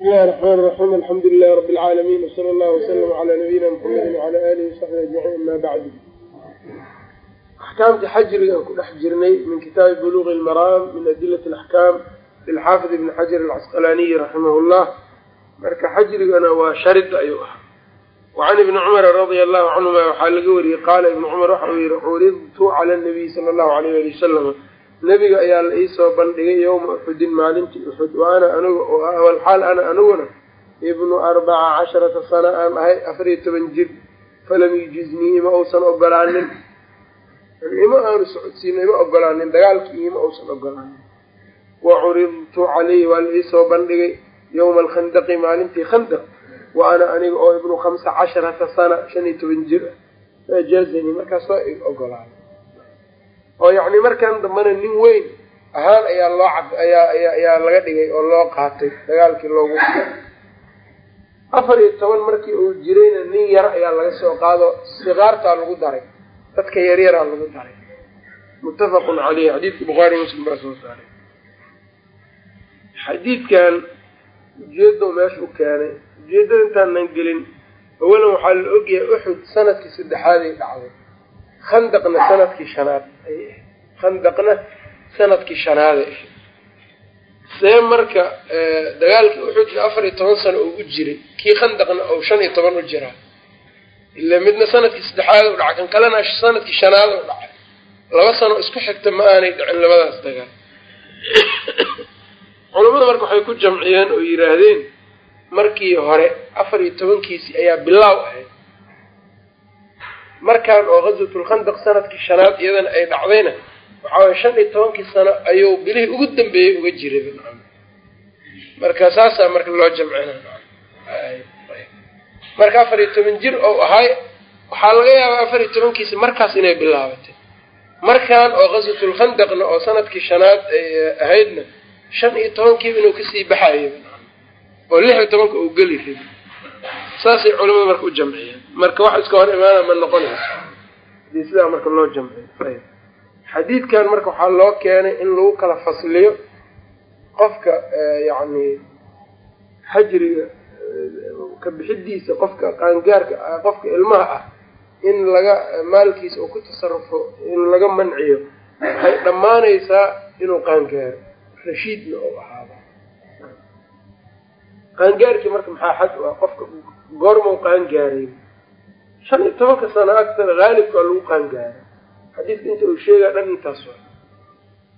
bismillahi raxmaan raxiim alxamdu lilahi rabi alcaalamiin wsala allahu waslama calaa nabiyina muxamedi wacala alihi wasaxbi ajmaciin ama bacdu axkaamta xajriga aan ku dhex jirnay min kitaabi buluuqi lmaraam min adilati alaxkaam lilxaafid ibni xajar alcasqalaaniyi raximah llah marka xajrigana waa sharid ayuu ah wacan ibni cumara radia allahu canhuma waxaa laga wariyey qaala ibni cumar waxa uu yihi curidtu cala nabiyi sala allahu alayh ali wasalama nebiga ayaa la iisoo bandhigay yowma uxudin maalintii uxud wa ana aniga oo ah walxaal ana aniguna ibnu arbaca casharata sana aan ahay afariyo toban jir falam yujiznii ima uusan ogolaanin. Ima aanu socodsiino ima ogolaanin dagaalkii ima uusan ogolaanin. Wa curidtu calayhi waa la iisoo bandhigay yowma alkhandaqi maalintii khandaq. Wa ana aniga oo ibnu khamsa casharata sana shan iyo toban jir ah fajaazanii markaas waa i ogolaaday oo yacni markan dambana nin weyn ahaan ayaa loo cab ayaa ayaa ayaa laga dhigay oo loo qaatay dagaalkii loogu afar iyo toban markii uu jirayna nin yar ayaa laga soo qaado sikaartaa lagu daray dadka yaryaraa lagu daray. Muttafaqun caleyhi xadiidka bukhaari muslim baa soo saaray. Xadiidkan ujeedo meesha keenay ujeedada intaanan gelin awalan waxaa la ogyahay uxud sannadkii saddexaaday dhacday khandaqna sannadkii shanaad ay ahayd. Khandaqna sannadkii shanaaday ahayd. See marka dagaalkii uxudna afar iyo toban sano oo u jiray kii khandaqna oo shan iyo toban u jiraa ila midna sannadkii saddexaad u dhacay kan kalena sannadkii shanaad u dhacay. Laba sano isku xigta ma aanay dhicin labadaas dagaal. Culamada marka waxay ku jamciyeen oo yidhaahdeen markii hore afar iyo tobankiisii ayaa bilaaw ahayd markaan oo ghazwatulkhandaq sannadkii shanaad iyadana ay dhacdayna waxaa waye shan iyo tobankii sano ayuu bilihii ugu dambeeyey uga jiray marka saasaa marka loo jamcina marka afar iyo toban jir ou ahay waxaa laga yaabaa afar iyo tobankiisi markaas inay bilaabatay. Markaan oo ghazwatulkhandaqna oo sannadkii shanaad ay ahaydna shan iyo tobankiiba inuu ka sii baxayo oo lix iyo tobanka uu geli rabi saasay culamada marka u jamciyeen marka wax iska hor imaana ma noqonayso haddii sidaa marka loo jamciyo xadiidkan marka waxaa loo keenay in lagu kala fasliyo qofka yacni xajriga ka bixidiisa qofka qaangaarka qofka ilmaha ah in laga maalkiisa uu ku tasarufo in laga manciyo waxay dhammaanaysaa inuu qaangaaro. Rashiidna ou ahaado. Qaangaarkii marka maxaa xad u ah? Qofka goormau qaangaaray shan iyo tobanka sano agtada haalibka waa lagu qaangaaray xadiidka inta uu sheegaa dhan intaas waa.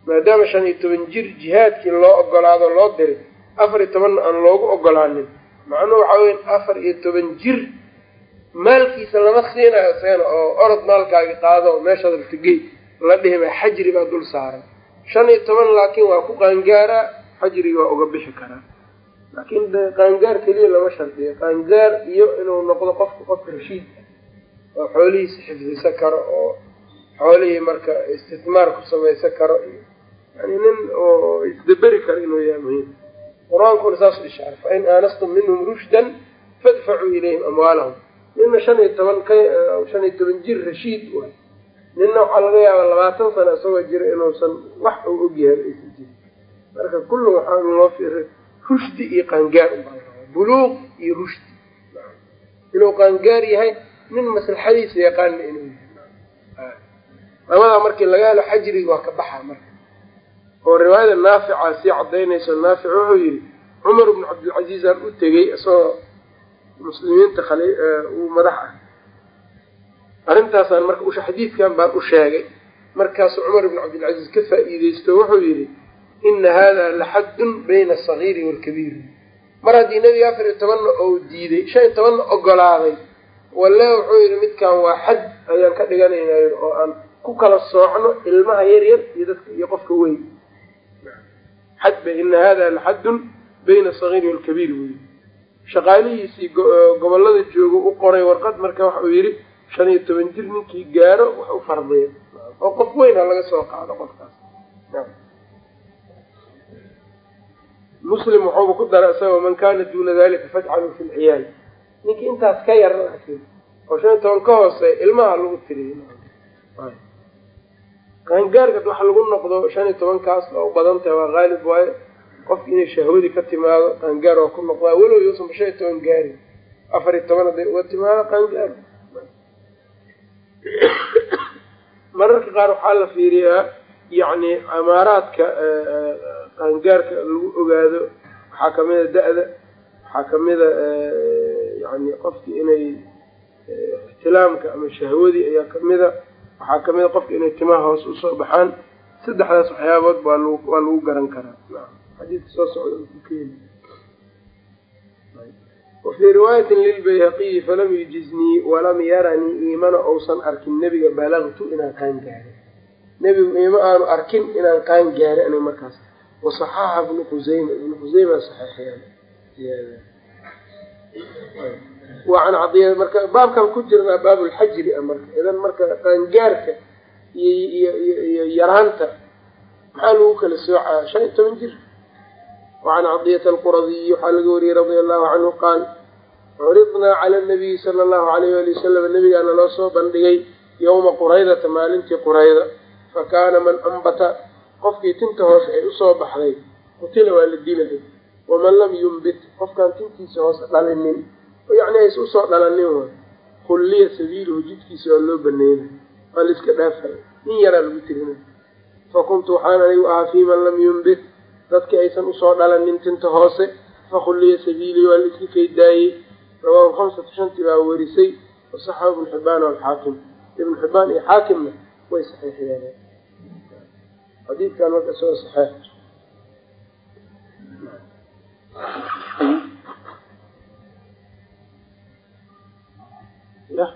Maadaama shan iyo toban jir jihaadkii loo ogolaado loo diray afar iyo tobanna aan loogu ogolaanin macnuhu waxaa weya afar iyo toban jir maalkiisa lama siinayo isagana oo orod maalkaagi qaado meeshaad rabtagey la dhihi maa xajri baa dul saaran. Shan iyo toban laakiin waa ku qaangaaraa xajrigi waa uga bixi karaa. Laakiin qaangaar keliya lama shardiyo. Qaangaar iyo inuu noqdo qofka qofka rashiid oo xoolihiisa xifdisan karo oo xoolihii marka istismaar ku samaysan karo iyo yani nin oo isdaberi karo inuu yahay muhiim. Qur'aankuna saas u ishaaray fain aanastum minhum rushdan fadfacuu ilayhim amwaalahum. Nina shan iyo toban ka shan iyo toban jir rashiid u ah. Nina waxaa laga yaabaa labaatan sano isagoo jira inuusan wax uu ogyahay aysan jirin. Marka kullu waxaa loo fiiray rushdi iyo qaangaar ubaa buluuq iyo rushdi. Inuu qaangaar yahay nin maslaxadiisa yaqaana inuu yahay. Labadaa markii laga helo xajriga waa ka baxaa marka. Oo riwaayada naafica sii cadaynayso naafic wuxuu yidhi cumar bnu cabdilcaziiz aan u tegey isagoo muslimiinta khali uu madax ah. Arrintaasaan marka xadiidkan baan u sheegay. Markaasu cumar ibnu cabdilcaziiz ka faa'iideysto wuxuu yidhi ina hada laxaddun bayna asagiiri waalkabiiri mar haddii nebiga afar iyo tobanna ou diiday shan iyo tobanna ogolaaday walle wuxuu yidhi midkan waa xad ayaan ka dhiganaynaa yidhi oo aan ku kala soocno ilmaha yar yar iyo dadka iyo qofka weyn. Xad ba ina hada laxaddun bayna asagiiri waalkabiir wey shaqaalihiisii gobollada jooga u qoray warqad marka waxa uu yidhi shan iyo toban jir ninkii gaaro wax u fardiya oo qof weyn ha laga soo qaado qofkaas. Muslim waxuuba ku dara isagoo man kana duuna dalika fajcaluu fi lciyaal ninkii intaas ka yar oo shan iyo toban ka hooseeya ilmaha lagu tiriy qaangaarka waxa lagu noqdo shan iyo tobankaas oo u badan tahay waa haalib waayo. Qofki inay shahwadii ka timaado qaangaar oo ku noqdaa walow yuusanba shan iyo toban gaarin afar iyo toban hadday uga timaado qaangaar mararka qaar waxaa la fiiriyaa yacni camaaraadka qaangaarka lagu ogaado. Waxaa kamida da-da waxaa kamida yani qofki inay ixtilaamka ama shahwadii ayaa kamida waxaa kamida qofka inay timaha hoos u soo baxaan. Saddexdaas waxyaabood baa l waa lagu garan karaa. Xadiidka soo socda wafii riwaayatin lilbayhaqiyi falam yujiznii walam yaranii iimana ousan arkin nebiga balagtu inaan qaan gaarin. Nebigu iima aanu arkin inaan qaan gaarin aniga markaas. Wasaxaxa ibnu khuseyma ibnu khuseyma saxeexiyaan waan cadiya marka baabkan ku jirnaa baabulxajri a marka idan marka qaangaarka iyo iyo iyo yaraanta maxaa lagu kala soocaa? Shan iyo toban jir. Wacan cadiyata alquradiyi waxaa laga wariyey radia allahu canhu qaal curidnaa cala nabiyi sala allahu alayh ali wasalam nabigaana loo soo bandhigay yowma quraydata maalintii qurayda fa kaana man ambata qofkii tinta hoose ay u soo baxday qutila waa la dilay waman lam yumbit qofkaan tintiisa hoose dhalinin yacni ays u soo dhalanin wa khulliya sabiiluhu jidkiisa waa loo baneynay waa laiska dhaafay nin yaraa lagu tirinay fa kuntu waxaan anigu ahaa fii man lam yumbit dadkii aysan u soo dhalanin tinta hoose fakhulliya sabiilii waa la iska kaydaayey rawaahu khamsatu shantii baa werisay wasaxahu ibnu xibaan alxaakim ibnu xibaan iyo xaakimna way saxiixiyeen xadiidkan marka isagoo saxeix ya.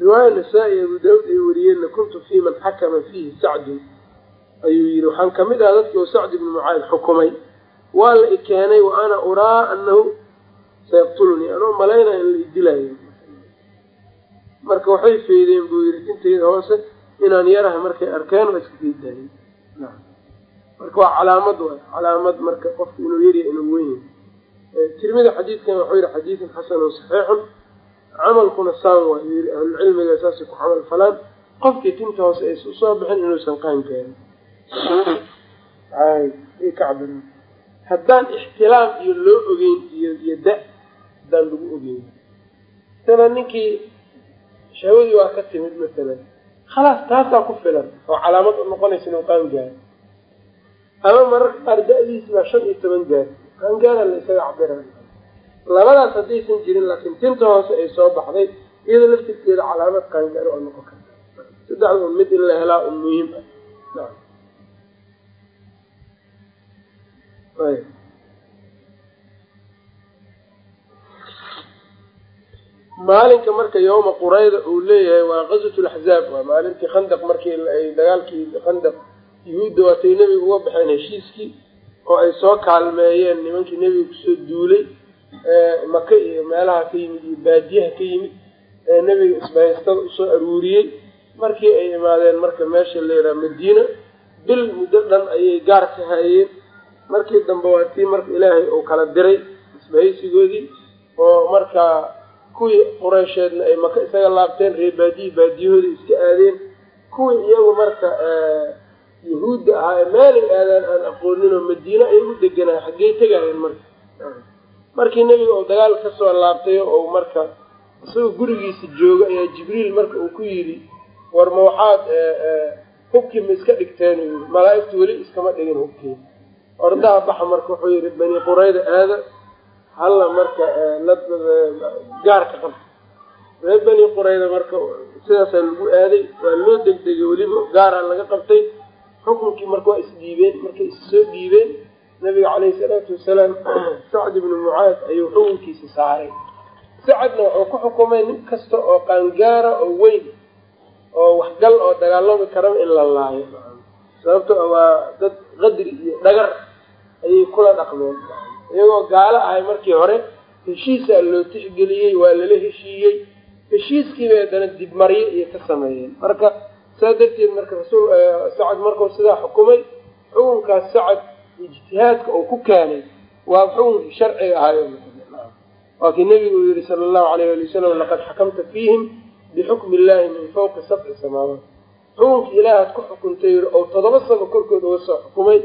Riwaaya nasaa-i abu daawud ay wariyeenna kuntu fii man xakama fiihi sacdun ayuu yihi waxaan ka mid ahaa dadkii oo sacd ibnu mucaad xukumay. Waa la i keenay wa ana uraa anahu sayaqtulnii anoo malaynaya in la idilaayo marka waxay feydeen buu yihi tintayda hoose inaan yaraha markay arkeen waa iska feydaayen marka waa calaamad waay calaamad marka qofku inuu yarya inuu weyn tirmida xadiidkan waxuu yihi xadiidun xasanun saxiixun camalkuna saan waa yiri ahlulcilmiga saasay ku camal falaan qofkii tinta hoose aysa u soo bixin inuusan qaan gaarin haddaan ixtilaam iyo loo ogeyn iyo iyo da haddaan lagu ogeyn masalan ninkii shahwadii waa ka timid masalan. Khalaas taasaa ku filan oo calaamad u noqonaysa inuu qaan gaaro. Ama mararka qaar da-diisi baa shan iyo toban gaar. Qaangaara la isaga cabiraan labadaas haddaysan jirin laakiin tinta hoose ay soo baxday iyada laftirkeeda calaamad qaangaaro oo noqon karta. Saddexda un mid in la helaa un muhiim ah maalinka marka yowma qurayda uu leeyahay waa qaswat laxzaab waa maalintii khandaq markii ay dagaalkii khandaq yuhuudda waatay nebiga uga baxeen heshiiskii oo ay soo kaalmeeyeen nimankii nebiga ku soo duulay maka iyo meelaha ka yimid iyo baadiyaha ka yimid ee nebiga isbahaystada u soo aruuriyey. Markii ay imaadeen marka meesha layidhaha madiina bil muddo dhan ayay gaar ka hayeen. Markii dambe waa tii marka ilaahay uu kala diray isbahaysigoodii oo markaa kuwii qureysheedna ay maka isaga laabteen reer baadiyi baadiyahoodii iska aadeen. Kuwii iyagu marka yahuudda ahaa ee meelay aadaan aan aqooninoo madiine ay u deganaa xaggey tegaayeen marka. Markii nebiga uu dagaal ka soo laabtay oo marka isagoo gurigiisa jooga ayaa jibriil marka uu ku yidhi war ma waxaad hubkii ma iska dhigteen? Malaa-igtu weli iskama dhigin hubkii. Ordaha baxa marka wuxuu yihi bani qurayda aada halla marka gaarka qabta reer bani qurayda marka sidaasaa lagu aaday waa loo degdegay weliba gaaraa laga qabtay. Xukunkii marka waa isdhiibeen markay issoo dhiibeen nabiga caleyhi salaatu wasalaam sacd ibnu mucaad ayuu xukunkiisa saaray. Sacadna wuxuu ku xukumay nin kasta oo qaangaara oo weyn oo waxgal oo dagaalami karaba in la laayo. Sababto waa dad qadri iyo dhagar ayay kula dhaqmeen iyagoo gaalo ahay markii hore heshiisaa loo tixgeliyey waa lala heshiiyey. Heshiiskiibay haddana dibmaryo iyo ka sameeyeen marka saa darteed marka rasul sacad markuu sidaa xukumay xukunkaas sacad ijtihaadka uu ku keenay waa xukunkii sharciga ahaayo. Waa nebigu uu yihi sala allahu alayh ali wasalam laqad xakamta fiihim bixukmi illahi min fawqi sabci samaawaat. Xukunki ilaahaad ku xukuntay oo todoba sano korkood uga soo xukumay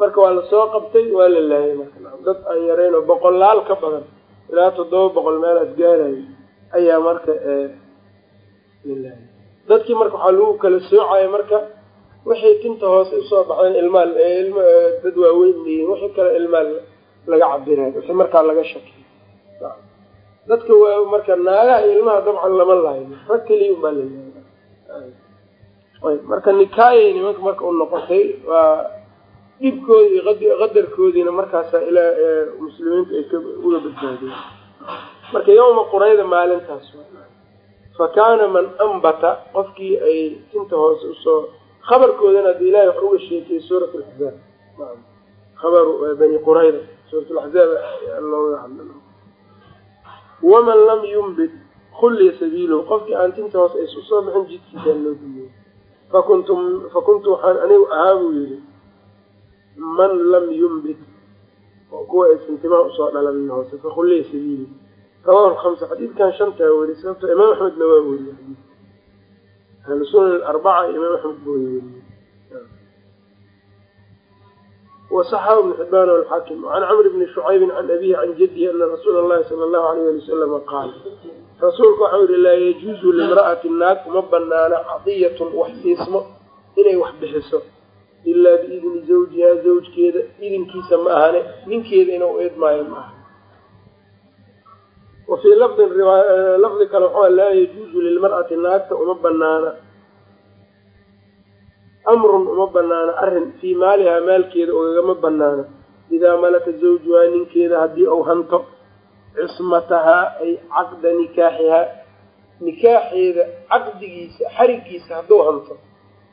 marka waa la soo qabtay waa la laayay marka. Dad aan yarayn oo boqolaal ka badan ilaa toddoba boqol meelaas gaarayo ayaa marka lalaayay dadkii marka waxaa lagu kala soocaya marka wixii tinta hoose u soo baxeen ilmaal dad waaweyn leeyihiin wixii kale ilmaal laga cabirayo wixii markaa laga shakiy dadka waa marka naagaha iyo ilmaha dabcan lama lahayn rag keliya unbaa la laayay. Marka nikaayay nimanka marka u noqotay waa dhibkoodi iyo qadarkoodiina markaasa ilaa muslimiinta ay uga badbaadeen marka yawma qurayda maalintaas fa kaana man ambata qofkii ay tinta hoose u soo khabarkoodana hadda ilahay wax uga sheekiyey suurat laxzaab khabaru bani qurayda suurat laxzaab looga hadla waman lam yumbit khulliya sabiiluhu qofkii aan tinta hoose aysa u soo bixin jidkiisaan loo dunyey fakuntu fakuntu waxaan anigu ahaa buu yidhi man lam yumbit oo kuwa aysan timaha u soo dhalanin hoose fakhulliya sabiili rawahu lhamsa xadiidkan shantaa weri sababto imaam axmedna waa weriye xadiidka ahlu sunan arbaca imaam axmed buu weriye wasaxahu ibnu xibaan alxaakim can camr bni shucaybin can abihi can jadihi ana rasuula allahi sala allahu alayh ali wasalama qaal rasuulku waxau yihi laa yajuuzu limra'ati naag uma banaana cadiyatun wax siismo inay wax bixiso ilaa biidni zawjiha zawjkeeda idinkiisa ma ahane ninkeeda inuu eedmaayo ma aha wa fii lafdin lafdi kale waxaa laa yajuuzu lilmar'ati naagta uma banaana amrun uma banaana arrin fii maalihaa maalkeeda ogagama banaana idaa malaka zawjuhaa ninkeeda haddii uu hanto cismatahaa ay caqda nikaaxihaa nikaaxeeda caqdigiisa xarigiisa hadduu hanto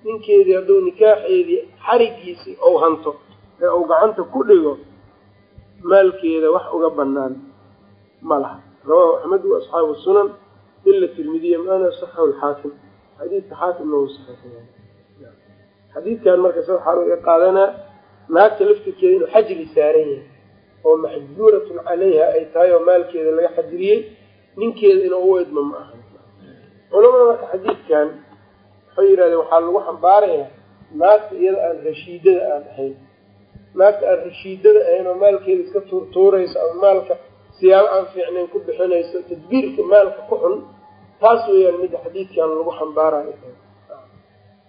ninkeedii hadduu nikaaxeedii xarigiisii ou hanto ee uu gacanta ku dhigo maalkeeda wax uga banaan ma laha. Rawaahu axmed wa asxaabu sunan ila tirmidiya maana saxahu lxaakim xadiidka xaakimna wuu saxeexaya xadiidkan marka sa waxaa laga qaadanaa naagta laftirkeeda inuu xajri saaran yahay oo maxjuuratun calayha ay tahay oo maalkeeda laga xajriyey ninkeeda inuu u edmo ma aha. Culamada marka xadiidkan waxay yidhahdeen waxaa lagu xambaarayaa naagta iyada aan rashiidada aan ahayn. Naagta aan rashiidada ahayn oo maalkeeda iska tuurtuurayso ama maalka siyaabo aan fiicnayn ku bixinayso tadbiirka maalka ku xun taas weeyaan midda xadiidkan lagu xambaarayo.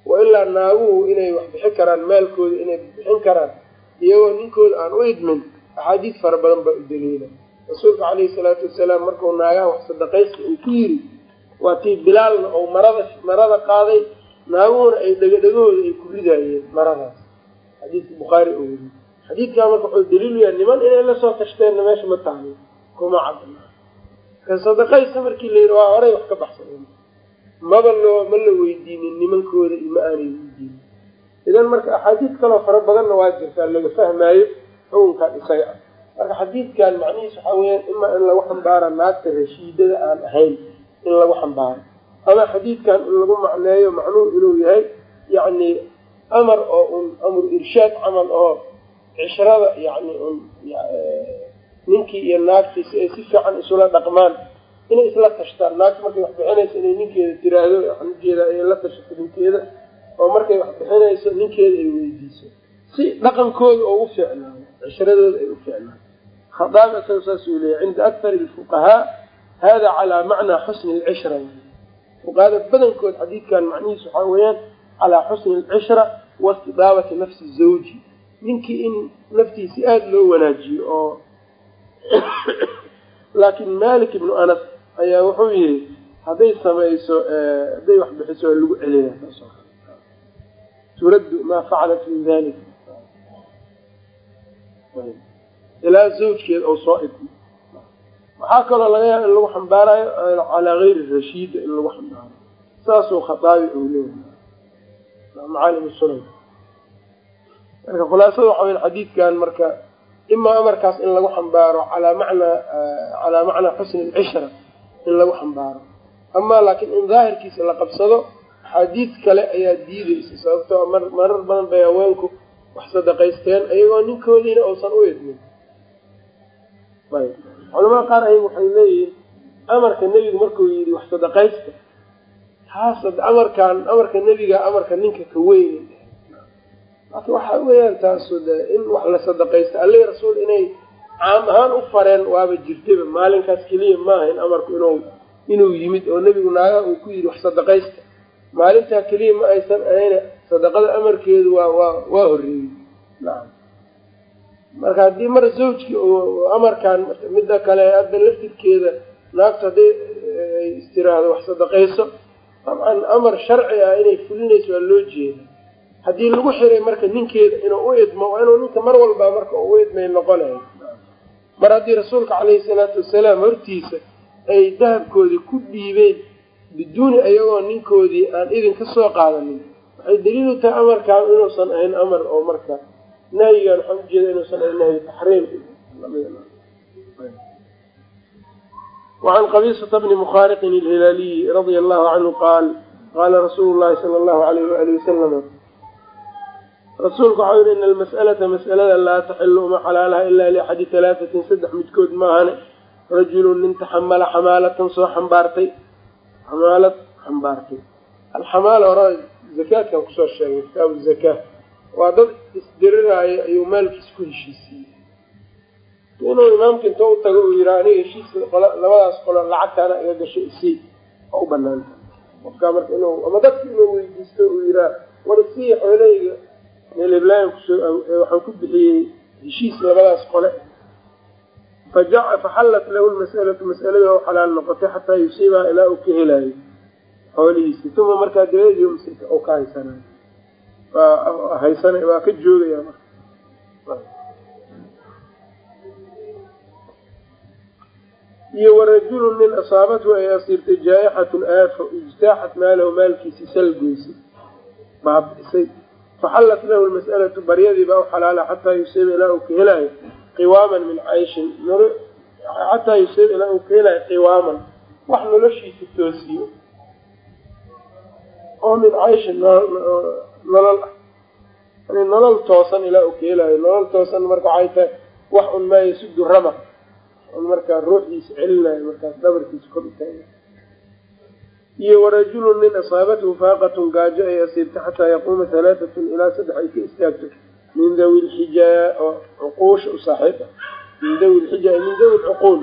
Wa ilaa naaguhu inay wax bixin karaan maalkooda inay bixin karaan iyagoo ninkooda aan u idmin axaadiis fara badan baa u daliila. Rasuulka caleyhi salaatu wasalaam markuu naagaha wax sadaqaysta uu ku yiri waa tii bilaalna ou marada marada qaaday naaguhuna ay dhegadhegahooda ay ku ridaayeen maradaas xadiiska bukhaari oo weriye xadiidkaa marka wuxuu daliilu yahay niman inay la soo tashteenna meesha ma tahay kuma cadna ka sadaqaysta markii la yidhi waa horay wax ka baxsan. Maba loo ma la weydiinin nimankooda iyo ma aanay weydiinin. Idan marka axaadiis kaloo fara badanna waa jirtaa laga fahmaayo xukunkan isaga. Ah marka xadiidkan macnihiis waxaa weyaan imaa in lagu xambaara naagta rashiidada aan ahayn in lagu xambaaro ama xadiidkan in lagu macneeyo macnuhu inuu yahay yacni amar oo un amru irshaad camal oo cishrada yacni un ninkii iyo naagtii si ay si fiican isula dhaqmaan inay isla tashtaan. Naagta markay wax bixinayso inay ninkeeda tiraahdo ninkeeda ay la tashato ninkeeda oo markay wax bixinayso ninkeeda ay weydiiso. Si dhaqankooda oo u fiicnaado cishradooda ay u fiicnaado khadaabi isaga saasuu leeyahy cinda akthari alfuqahaa hada calaa macnaa xusni alcishra fuqahada badankood xadiidkan macnihiisu waxaa weeyaan calaa xusni alcishra waistidaabati nafsi zawji. Ninkii in naftiisi aada loo wanaajiyo oo laakiin malik ibnu anas ayaa wuxuu yihi hadday samayso hadday wax bixiso waa lagu celina turaddu maa facalat min dalik ilaa zawjkeed ou soo idmo waxaa kaloo laga yaaba in lagu xambaarayo calaa gayri rashiida in lagu xambaaro. Saasuu khataabi ou leeyahay. Macaalim sunan. Marka khulaasada waxa weya xadiidkan marka imaa amarkaas in lagu xambaaro alaa manaa calaa macnaa xusni alcishra in lagu xambaaro. Amaa laakiin in daahirkiisa la qabsado axaadiis kale ayaa diideysa sababtoo marar badan bay haweenku wax sadaqaysteen iyagoo ninkoodiina uusan u idmin culamada qaar ay waxay leeyihiin amarka nebigu markuu yidhi wax sadaqaysta taas amarkaan amarka nebiga amarka ninka ka weyn. Laakiin waxa weeyaan taasu de in wax la sadaqaysta alle rasuul inay caam ahaan u fareen waaba jirtayba maalinkaas keliya maaha in amarku inuu inuu yimid oo nebigu naagaha uu ku yidhi wax sadaqaysta. Maalintaa keliya ma aysan ahayna sadaqada amarkeedu waa waa waa horreeyey. Nacam marka haddii mar zawjkii amarkaan midda kale hadda laftirkeeda naagtu hadday ay istiraahdo wax sadaqayso dabcan amar sharci ah inay fulinayso waa loo jeeda haddii lagu xiray marka ninkeeda inuu u idmo waa inuu ninka mar walba marka u idmay noqonayo. Mar haddii rasuulka caleyhi salaatu wasalaam hortiisa ay dahabkoodii ku dhiibeen biduuni ayagoo ninkoodii aan idin ka soo qaadanin waxay daliil u tahay amarkaan inuusan ahayn amar oo marka nahyigan waxaan ujeeda inuusan nahyi taxriim. Wacan qabisata bni mukhaariqin ilhilaaliyi radia allahu canhu qaal qaala rasuulu llahi sala allahu alayh waali wasalama rasuulku waxau yihi ina almas'alata mas'alada laa taxilu uma xalaalaha ilaa liaxadi talaatatin saddex midkood maahane rajulun nin taxamala xamaalatan soo xambaartay. Xamaalad xambaartay. Alxamaala hore zakaadkan ku soo sheegay kitaabu zakaa waa dad isdiriraayo ayuu maalkiis ku heshiisiiyey. Inuu imaamka inta u tago uu yihaa aniga heshiis labadaas qolo lacagtaana iga gasho isii oo u banaanta qofkaa marka inuu ama dadka inuu weydiisto uu yihaa war isii xooleyga. Meel ibrahim ku soo waxaan ku bixiyey heshiis labadaas qole. Faxallat lahu lmas'alatu mas'alada oo xalaal noqotay xataa yusiibaha ilaa uu ka helaayo xoolihiisi uma markaa dabadeedii umsika oo ka haysanayo waa haysana waa ka joogaya iyo warajulun nin asaabathu ay asiirtay jaa-ixatun aafo ijtaaxat maalahu maalkiisi salgoysay baabi'isay faxallat lahu lmas'alatu baryadii baa u xalaala xataa yusiiba ilaa uu ka helaayo qiwaaman min cayshin. Xataa yusiiba ilaa uu ka helaayo qiwaaman. Wax noloshiisa toosiyo. Oo min cayshin nolol. Ah yani nolol toosan ilaa uu ka helaayo nolol toosan marka waxay tahay wax un maa yasudu rama un markaa ruuxdiisa celinayo markaas dhabarkiisa kor utaaga iyo warajulun nin asaabathu faaqatun gaajo ay asiibta xataa yaquuma halaatatun ilaa saddex ay ka istaagto. Min dawi lxijaa oo cuquusha u saaxiib ah min dawi lxijaa min dawi lcuquul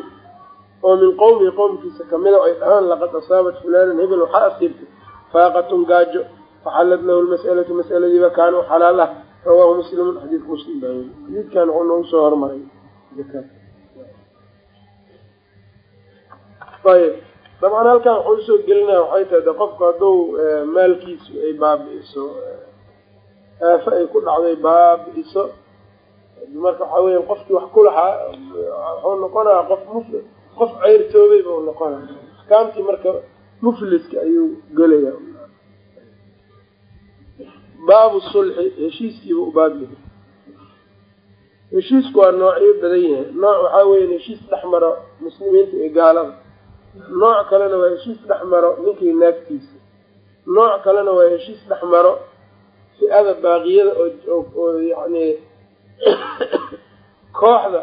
oo min qowmihi qowmkiisa kamida ay dhahaan laqad asaabat fulaanan hebel waxaa asiibtay. Faaqatun gaajo faxallat lahu lmas'alatu mas'aladiiba kaana u xalaal ah rawaahu muslimun xadiidka muslim baa weli xadiidkan wuxuu noogu soo hormaray ayb dabcan halkan waxuu u soo gelinaya waxay tahay de qofku hadduu maalkiisu ay baabi'iso aafo ay ku dhacday baabi'iso marka waxaa weya qofkii wax ku lahaa wuxuu noqonaya qof muf qof ceyrtoobay buu noqonaya axkaamtii marka mufliska ayuu gelaya baabu sulxi heshiiskiiba u baabyahay heshiisku waa noocyo badan yahay. Nooc waxaa weya heshiis dhex maro muslimiinta iyo gaalada. Nooc kalena waa heshiis dhex maro ninkii naagtiisa. Nooc kalena waa heshiis dhex maro fi-ada baaqiyada oo yani kooxda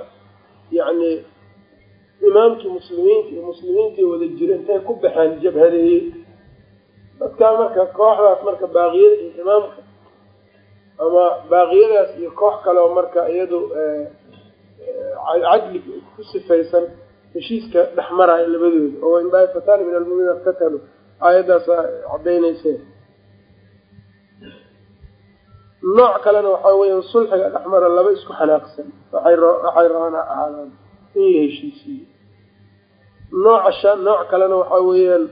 yacni imaamkii muslimiinta iyo muslimiintii wada jira intay ku baxeen jabhadeeyey dadkaa marka kooxdaas marka baaqiyada iyo imaamka ama baaqiyadaas iyo koox kale oo marka iyadu cadliga ku sifaysan heshiiska dhex maraayo labadooda. Oo in daaifatani min almuminiina iqtatalu. Aayaddaasa cadaynayse nooc kalena waxaa weeyaan sulxiga dhex mara laba isku xanaaqsan. Waxay rabaan ha ahaadaan in la heshiisiiyo nooca nooc kalena waxaa weeyaan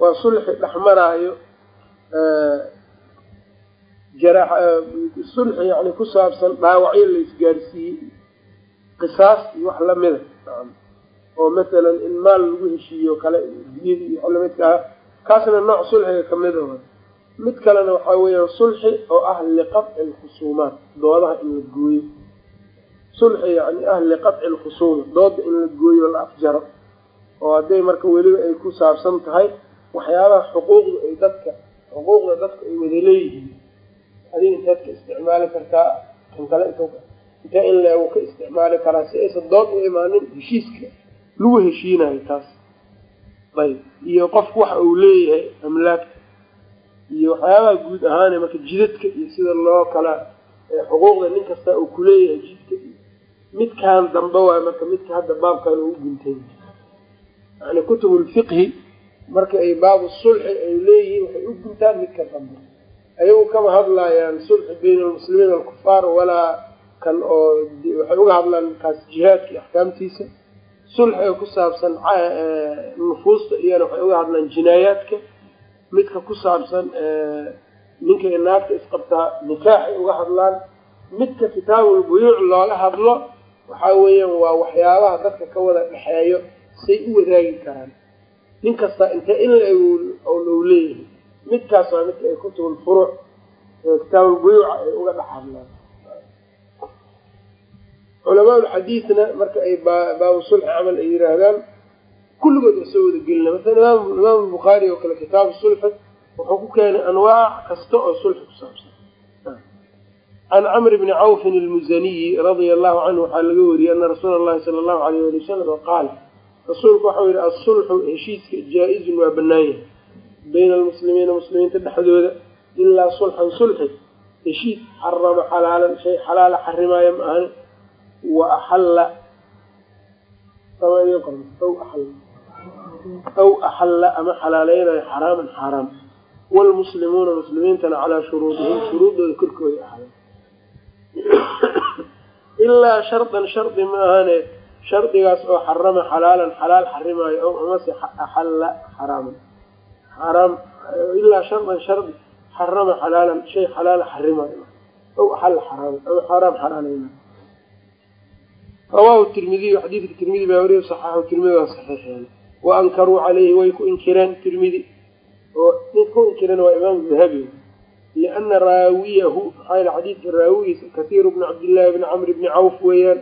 waa sulxi dhex maraayo jara sulxi yani ku saabsan dhaawacyo la isgaarsiiyey qisaas iyo wax lamida oo masalan in maal lagu heshiiyo kale diyadi iyo xlamidka ah kaasna nooc sulxiga ka mid a mid kalena waxaa weeyaan sulxi oo ah liqaطci lkhusuumaat doodaha in la gooyo. Sulxi yani ah liqaطci lkhusuuma dooda in la gooyo la afjaro. Oo hadday marka weliba ay ku saabsan tahay waxyaabaha xuquuqda ay dadka xuquuqda dadka ay wada leeyihiin adiga intaad ka isticmaali kartaa kan kale int inta in leegu ka isticmaali karaa si aysan dood u imaanin heshiiska lagu heshiinayo taas ayb iyo qofku waxa uu leeyahay amlaagta iyo waxyaabaha guud ahaane marka jidadka iyo sida loo kala xuquuqda nin kasta uu kuleeyahay jidka iyo midkan dambe waay marka midka hadda baabkan ugu guntay yani kutubulfiqhi marka ay baabu sulxi ay leeyihiin waxay u guntaan midka dambe ayagu kama hadlayaan sulxi bayna almuslimiin alkufaar walaa kan oo waxay uga hadlaan kaas jihaadka iyo axkaamtiisa sulxiga ku saabsan nufuusta iyana waxay uga hadlaan jinaayaadka. Midka ku saabsan ninka i naagta isqabtaa nikaaxay uga hadlaan. Midka kitaabulbuyuuc looga hadlo waxaa weeyaan waa waxyaabaha dadka ka wada dhexeeyo say u wadaagi karaan. Nin kasta intee in la leeyahay midkaas waa midka ay kutubulfuruuc kitaabulbuyuuca ay uga dhex hadlaan culamaa ulxadiidna marka ay baabu sulxi camal ay yiraahdaan kulligood waa soo wada gelina masala imaam bukhaari oo kale kitaabu sulxi wuxuu ku keenay anwaac kasta oo sulxi ku saabsan. Can camri bni cawfin almusaniyi radia allahu canhu waxaa laga wariyey ana rasuula allahi sala allahu alayh ali wasalam qaal rasuulku waxau yihi asulxu heshiiska jaa-izun waa banaan yahay bayna almuslimiina muslimiinta dhexdooda ilaa sulxan sulxi heshiis xarama xalaalan shay xalaala xarimaayo ma ahani wa axalla aw axalla ama xalaaleynayo xaraaman xaaraam wlmuslimuuna muslimiintana calaa shuruudihim shuruudooda korkooda ahaada ilaa shardan shardi ma ahane shardigaas oo xarama xalaalan xalaal xarimaayo ow amase axalla xaraaman xaraam ilaa shardan shardi xarama xalaalan shay xalaala xarimaayo ow axalla xaraaman ama xaaraam xalaaleynayo rawaahu tirmidiyu xadiidka tirmidi baa wariya saxaaxu tirmidi waa saxiix yeelay wa ankaruu caleyhi way ku inkireen tirmidi oo ku inkirana waa imaamu dahabi liana raawiyahu maxaa yele xadiidka raawigiisa kathiiru bni cabdillaahi bni camr bni cawf weeyaan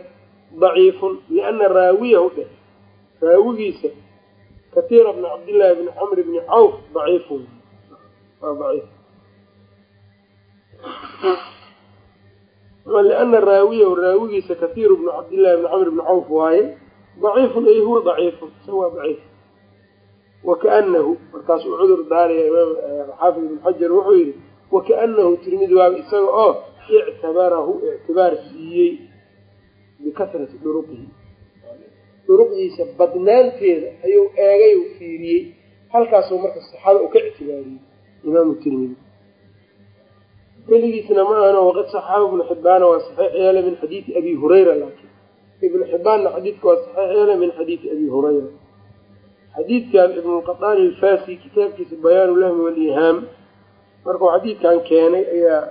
daciifun liana raawiyahu dheh raawigiisa kathiira bni cabdillaahi bni camr bni cawf daciif liana raawiyahu raawigiisa kathiiru bnu cabdillahi bni camr bni cawf waaye daciifun ay huwa daciifun sa waa daciif wakaanahu markaasuu cudur daaraya xaafid ibn xajar wuxuu yihi wakaanahu tirmidi waaba isaga oo ictabarahu ictibaar siiyey bikasrati duruqihi duruqdiisa badnaanteeda ayuu eegay u fiiriyey. Halkaasuu marka sixada u ka ictibaariyey imaamu tirmidi keligiisna ma ahano waqad saxaaba ibnu xibaana waa saxiix yeelay min xadiidi abi hurayra laakiin ibnu xibaanna xadiidka waa saxiix yeelay min xadiidi abi hurayra. Xadiidkan ibnulqaطaani alfasi kitaabkiisa bayaanu lahmi walihaam markuu xadiidkan keenay ayaa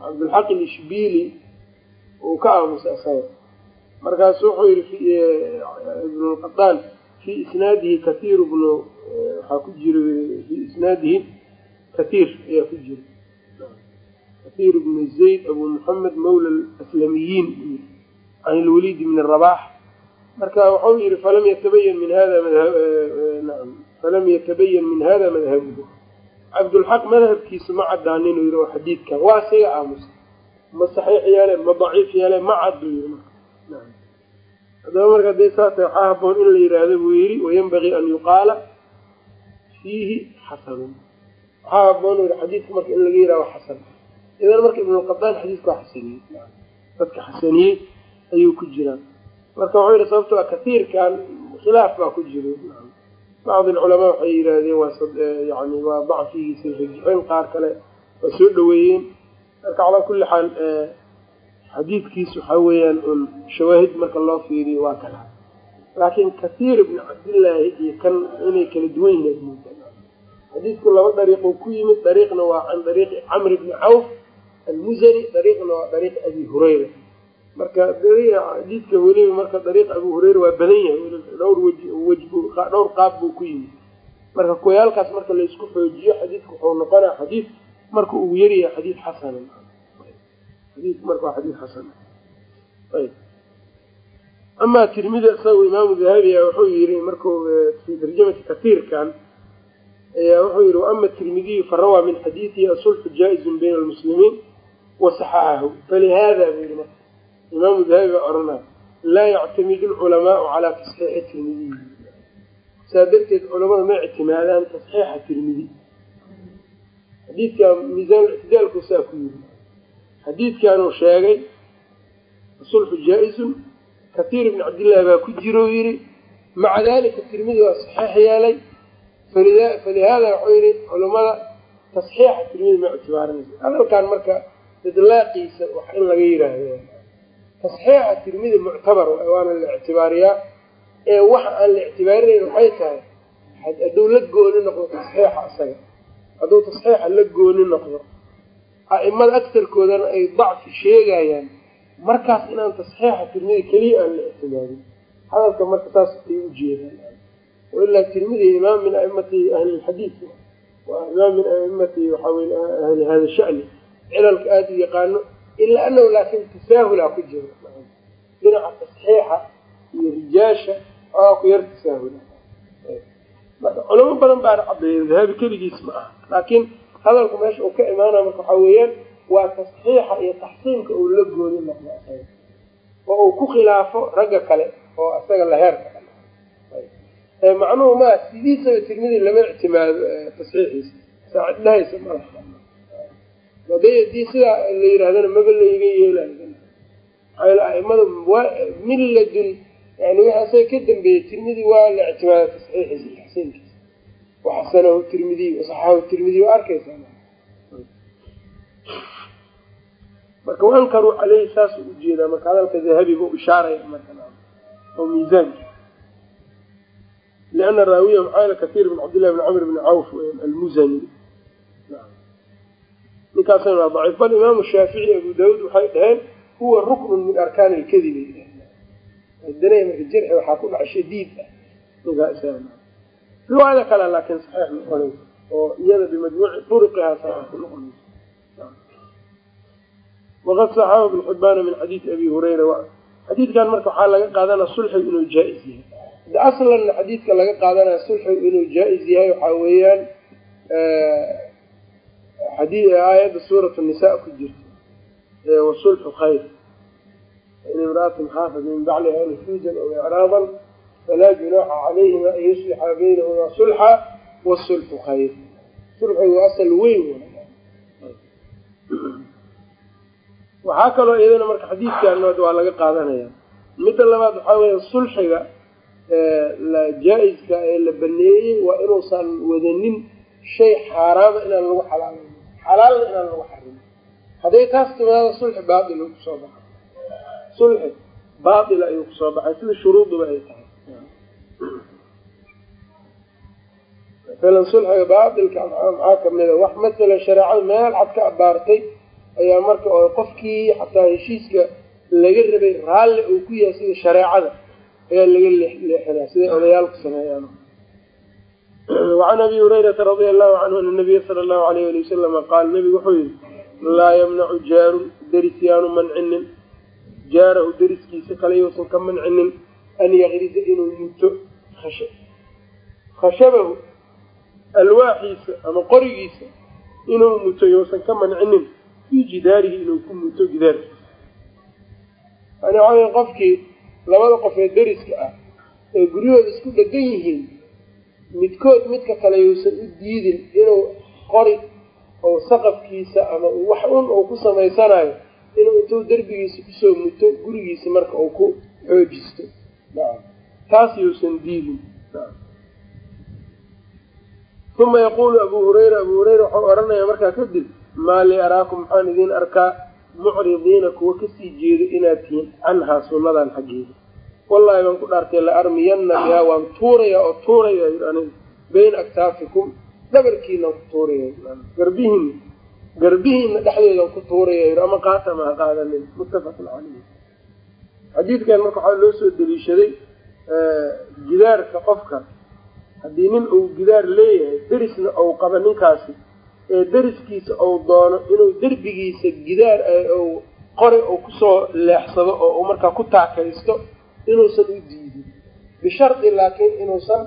cabdulxaq ilishbili uu ka aamusay asaga markaasu wuxuu yihi ibnulqaطaan fii isnaadihi kathiir bnu waxaa ku jira fii isnaadihi kathiir ayaa ku jira kathiir bnu zayd abu muxamed mawla aslamiyiin can ilwaliid bni rabax marka wuxuu yihi falam yatabayan min hada madhabnaam falam yatabayan min hada madhabuhu. Cabdulxaq madhabkiisu ma cadaanin uu yihi oo xadiidkan waa siga aamusa. Ma saxiix yeele ma daciif yeele ma caddu yii marka haddaba marka hadday saata waxaa haboon in la yidhaahdo buu yidhi wayanbagii an yuqaala fiihi xasanun. Waxaa haboon u yihi xadiidka marka in laga yidhahdo xasan. Idan marka ibnulqadaan xadiidka waa xasaniyey. Dadka xasaniyey ayuu ku jiraa marka wuxuu yihi sababto a katiirkan khilaaf baa ku jiro. Bacdi alculamaa waxay yidhaahdeen waa yani waa dacfigiisa rajixeen qaar kale waa soo dhaweeyeen marka calaa kulli xaal xadiidkiis waxaa weeyaan un shawaahid marka loo fiiriyo waa kala laakiin kathiir ibni cabdillaahi iyo kan inay kala duwan yihiin xadiidku laba dariiquu ku yimid dariiqna waa can dariiqi camr bni cawf almuzani dariiqna waa dariiq abi hurayra. Marka xadiidka weliba marka dariiq abu hureyra waa badan yahay dhowr dhowr qaab buu ku yimid. Marka kuyaalkaas marka laysku xoojiyo xadiidka wuxuu noqonaa xadiid marka uu yaryahay xadiid xasana xadiidku marka waa xadiid xasan. Ayb. Amaa tirmidi isagu imaamu dahabiya wuxuu yihi markuu fii tarjamati katiirkan ayaa wuxuu yihi waama tirmidiyu farawaa min xadiidihi asulxu jaa-izun bayna almuslimiin wasaxaxahu falihada buu yihi marka imaamu dahabi baa laa yactamidu lculamaau calaa tasxiixi tirmidiyi saa darteed culamada ma ictimaadaan tasxiixa tirmidi xadiidka miisaan ictidaalku saa ku yiri xadiidkanuu sheegay sulxu jaa-izun katiir ibn cabdillahi baa ku jiro yidhi maca dalika tirmidi waa saxiix yeelay falihaada waxuu yihi culamada tasxiixa tirmidi ma ictibaarinaysa hadalkan marka idlaaqiisa wax in laga yiraahdo tasxiixa tirmidi muctabar waana la ictibaariyaa. Ee waxa aan la ictibaarinayn waxay tahay hadduu la gooni noqdo tasxiixa isaga hadduu tasxiixa la gooni noqdo a'imada agtarkoodana ay dacfi sheegayaan markaas inaan tasxiixa tirmidi keliya aan la ictibaarin hadalka marka saas ay u jeedaan. Wailaa tirmidi imaam min aimati ahli lxadiid waa imaam min aimati waxaa weye ahli hada shani. Cilalka aada u yaqaano ilaa anahu laakin tasaahulaa ku jiro dhinaca tasxiixa iyo rijaasha oaa ku yar tasaahula. Marka culamo badan baana cadeeya dahabi keligiis ma aha. Laakiin hadalku meesha uu ka imaanaya marka waxaa weeyaan waa tasxiixa iyo taxsiinka uu la gooni noqdo isaga oo uu ku khilaafo ragga kale oo isaga laheerka kale. Macnuhu maa sidiisaba tirmidi lama ictimaado tasxiixiisa. Saacid dhahaysa malaha haday haddii sidaa la yirahdana maba layga yeelayo. Maxaa aimada min ladun yani isaga ka dambeeyey tirmidi waa la ictimaada tasxiixiisa iyo taxsiinkiisa waxasanahu tirmidiy wasaxahu tirmidiy waa arkaysaa marka wankaruu caleyhi saasuu u jeedaa marka hadalka dahabiga u ishaaraya oo miisaanki liana raawiya maxaa katiir bin cabdillahi bin camr bni cawf almuzani ninkaasna waa daciif bal imaamu shaafici abu daawuud waxay dhaheen huwa ruknun min arkaani lkadibi danay marka jarxi waxaa ku dhaca shadiid ah riwaayada kale laakiin saxiix noqonaysa oo iyada bimajmuuci duruqihaa saxiix ku noqonaysa waqad saxahu ibn xibbaana min xadiidi abi hurayra xadiidkan marka waxaa laga qaadanaya sulxigu inuu jaa-is yahay. De aslanna xadiidka laga qaadanaya sulxigu inuu jaa-is yahay waxaa weeyaan aayadda suuratu nisaa ku jirta wasulxu khayr. In imra'atun xaafat min bacliha nufuusan aw icraadan falaa junaaxa calayhima an yuslixa baynahumaa sulxa wasulxu khayr. Sulxigu asal weyn waxaa kaloo iyadana marka xadiidkan waa laga qaadanaya. Midda labaad waxaa weya sulxiga jaa-iska ee la baneeyey waa inuusan wadanin shay xaaraama inaan lagu xalaalayn xalaalna inaan lagu xarimin hadday taas timaado sulxi baail u ku soo baxay. Sulxi baaila ayuu ku soo baxay sida shuruuduba ay tahay masalan sulxiga baailka maxaa kamida wax masalan shareecada meel cad ka abaartay ayaa marka oo qofkii xataa heshiiska laga rabay raalle uu ku yahay sida shareecada ayaa laga leexinaa siday odayaalku sameeyaan wacan abi hurayrata radia allahu canhu ana nabiya sala allahu alayh ali wasalama qaal nabigu wuxuu yihi laa yamnacu jaarun deris yaanu mancinin jaarahu deriskiisa kale yousan ka mancinin an yakrisa inuu muto khashabahu alwaaxiisa ama qorigiisa inuu muto yousan ka mancinin fii jidaarihi inuu ku muto gidaarkiisa. Yani waxaa qofkii labada qof ee deriska ah ee guryahooda isku dhegan yihiin midkood midka kale yuusan u diidin inuu qori oo saqafkiisa ama wax un uu ku samaysanayo inuu intuu derbigiisa ku soo muto gurigiisa marka uu ku xoojisto. Taas yuusan diidin uma yaquulu abu hurayra abu hurayra waxau odhanayaa markaa kadib maa li araakum maxaan idiin arkaa mucridiina kuwa ka sii jeedo inaad tihiin canhaa sunnadan xaggeeda wallahi baan ku dhaartay la armiyanna bihaa waan tuuraya oo tuuraya aniga bayna aktaafikum dhabarkiinaan ku tuuraya garbihiina dhexdeedaan ku tuuraya ama qaata ma ha qaadanin muttafaqun caleyh xadiidkan marka waxaa loo soo deliishaday gidaarka qofka haddii nin uu gidaar leeyahay derisna ou qaba ninkaasi. Ee deriskiisa ou doono inuu derbigiisa gidaar qori uu ku soo leexsado oo uu markaa ku taakaysto inuusan u diidin. Bishardi laakiin inuusan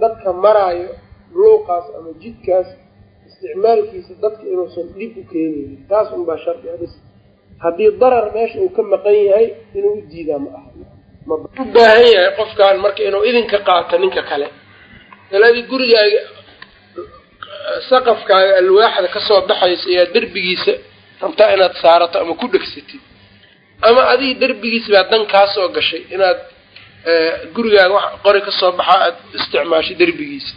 dadka maraayo luuqaas ama jidkaas isticmaalkiisa dadka inuusan dhib u keenaynin taas unbaa shardi abis haddii darar meesha uu ka maqan yahay inuu u diidaa ma aha. U baahan yahay qofkan marka inuu idinka qaato ninka kale daladii gurigaaga saqafkaaga alwaaxda ka soo baxaysa ayaa derbigiisa rabtaa inaad saarato ama ku dhegsatid ama adiga derbigiisa baa dan kaa soo gashay inaad gurigaaga wax qori ka soo baxaa aada isticmaashay derbigiisa.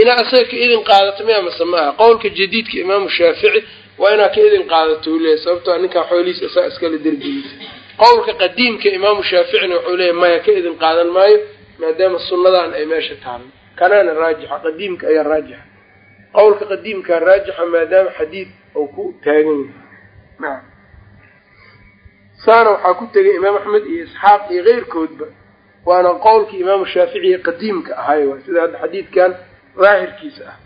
Inaad asaga ka idin qaadato miya mase maaha qowlka jadiidka imaamu shaafici waa inaad ka idin qaadato u leeyahy sababtoo ninkaa xoolihiisa isaa iskale derbigiisa. Qowlka qadiimka imaamu shaaficina wuxuu leeyahy maya ka idin qaadan maayo maadaama sunnadan ay meesha taalo kanaana raajixa qadiimka ayaa raajixa. Qowlka qadiimkaa raajixa maadaama xadiid uu ku taagan yahay. Saana waxaa ku tegay imaam axmed iyo isxaaq iyo keyrkoodba. Waana qowlkii imaamu shaaficiye qadiimka ahay waay sida hadda xadiidkan daahirkiisa ah.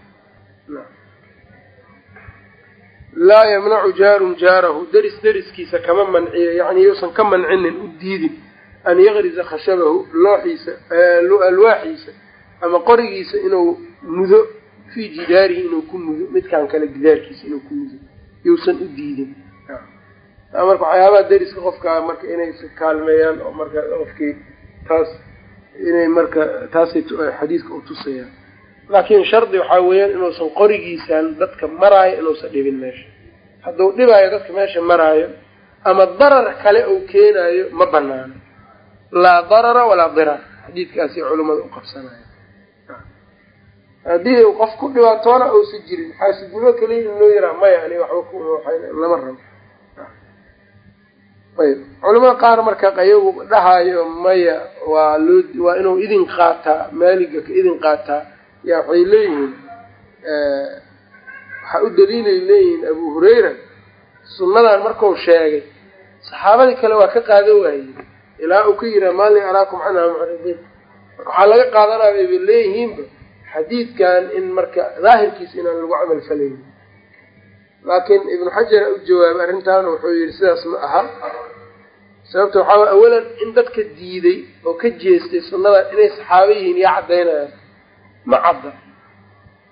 Laa yamnacu jaarun jaarahu. Deris deriskiisa kama manciyo yacni yuusan ka mancinin u diidin. An yaqriza khashabahu looxiisa alwaaxiisa ama qorigiisa inuu mudo fii jidaarihi inuu ku mudo midkaan kale gidaarkiisa inuu ku mudo yuusan u diidin. Marka waxyaabaha deriska qofka marka inay kaalmeeyaan oo marka qofkii taas inay marka taasay xadiidka u tusayaan. Laakiin shardi waxaa weeyaan inuusan qorigiisaan dadka maraayo inuusan dhibin meesha. Hadduu dhibaayo dadka meesha maraayo ama darar kale uu keenaayo ma banaano laa darara walaa dirar. Xadiidkaasi culimmada u qabsanaya haddii qof ku dhibaatoona uusan jirin xaasidnimo keliya in loo yaraa maya ani waxba lama rabo ayb culamada qaar marka ayagu dhahayo maya waa loo waa inuu idin qaataa maaliga ka idin qaataa yaa waxay leeyihiin waxaa u daliilay leeyihiin abu hurayra sunnadan markau sheegay saxaabadii kale waa ka qaadan waayey ilaa uu ka yiraa maalin araakum canha mucridiin. Waxaa laga qaadanaya bay leeyihiinba xadiidkan in marka daahirkiisa inaan lagu camal falaynin laakiin ibnu xajara u jawaabay arrintan wuxuu yihi sidaas ma aha. Sababta waxaa way awalan in dadka diiday oo ka jeestay sunnadan inay saxaabo yihiin yaa caddaynayaan ma cadda.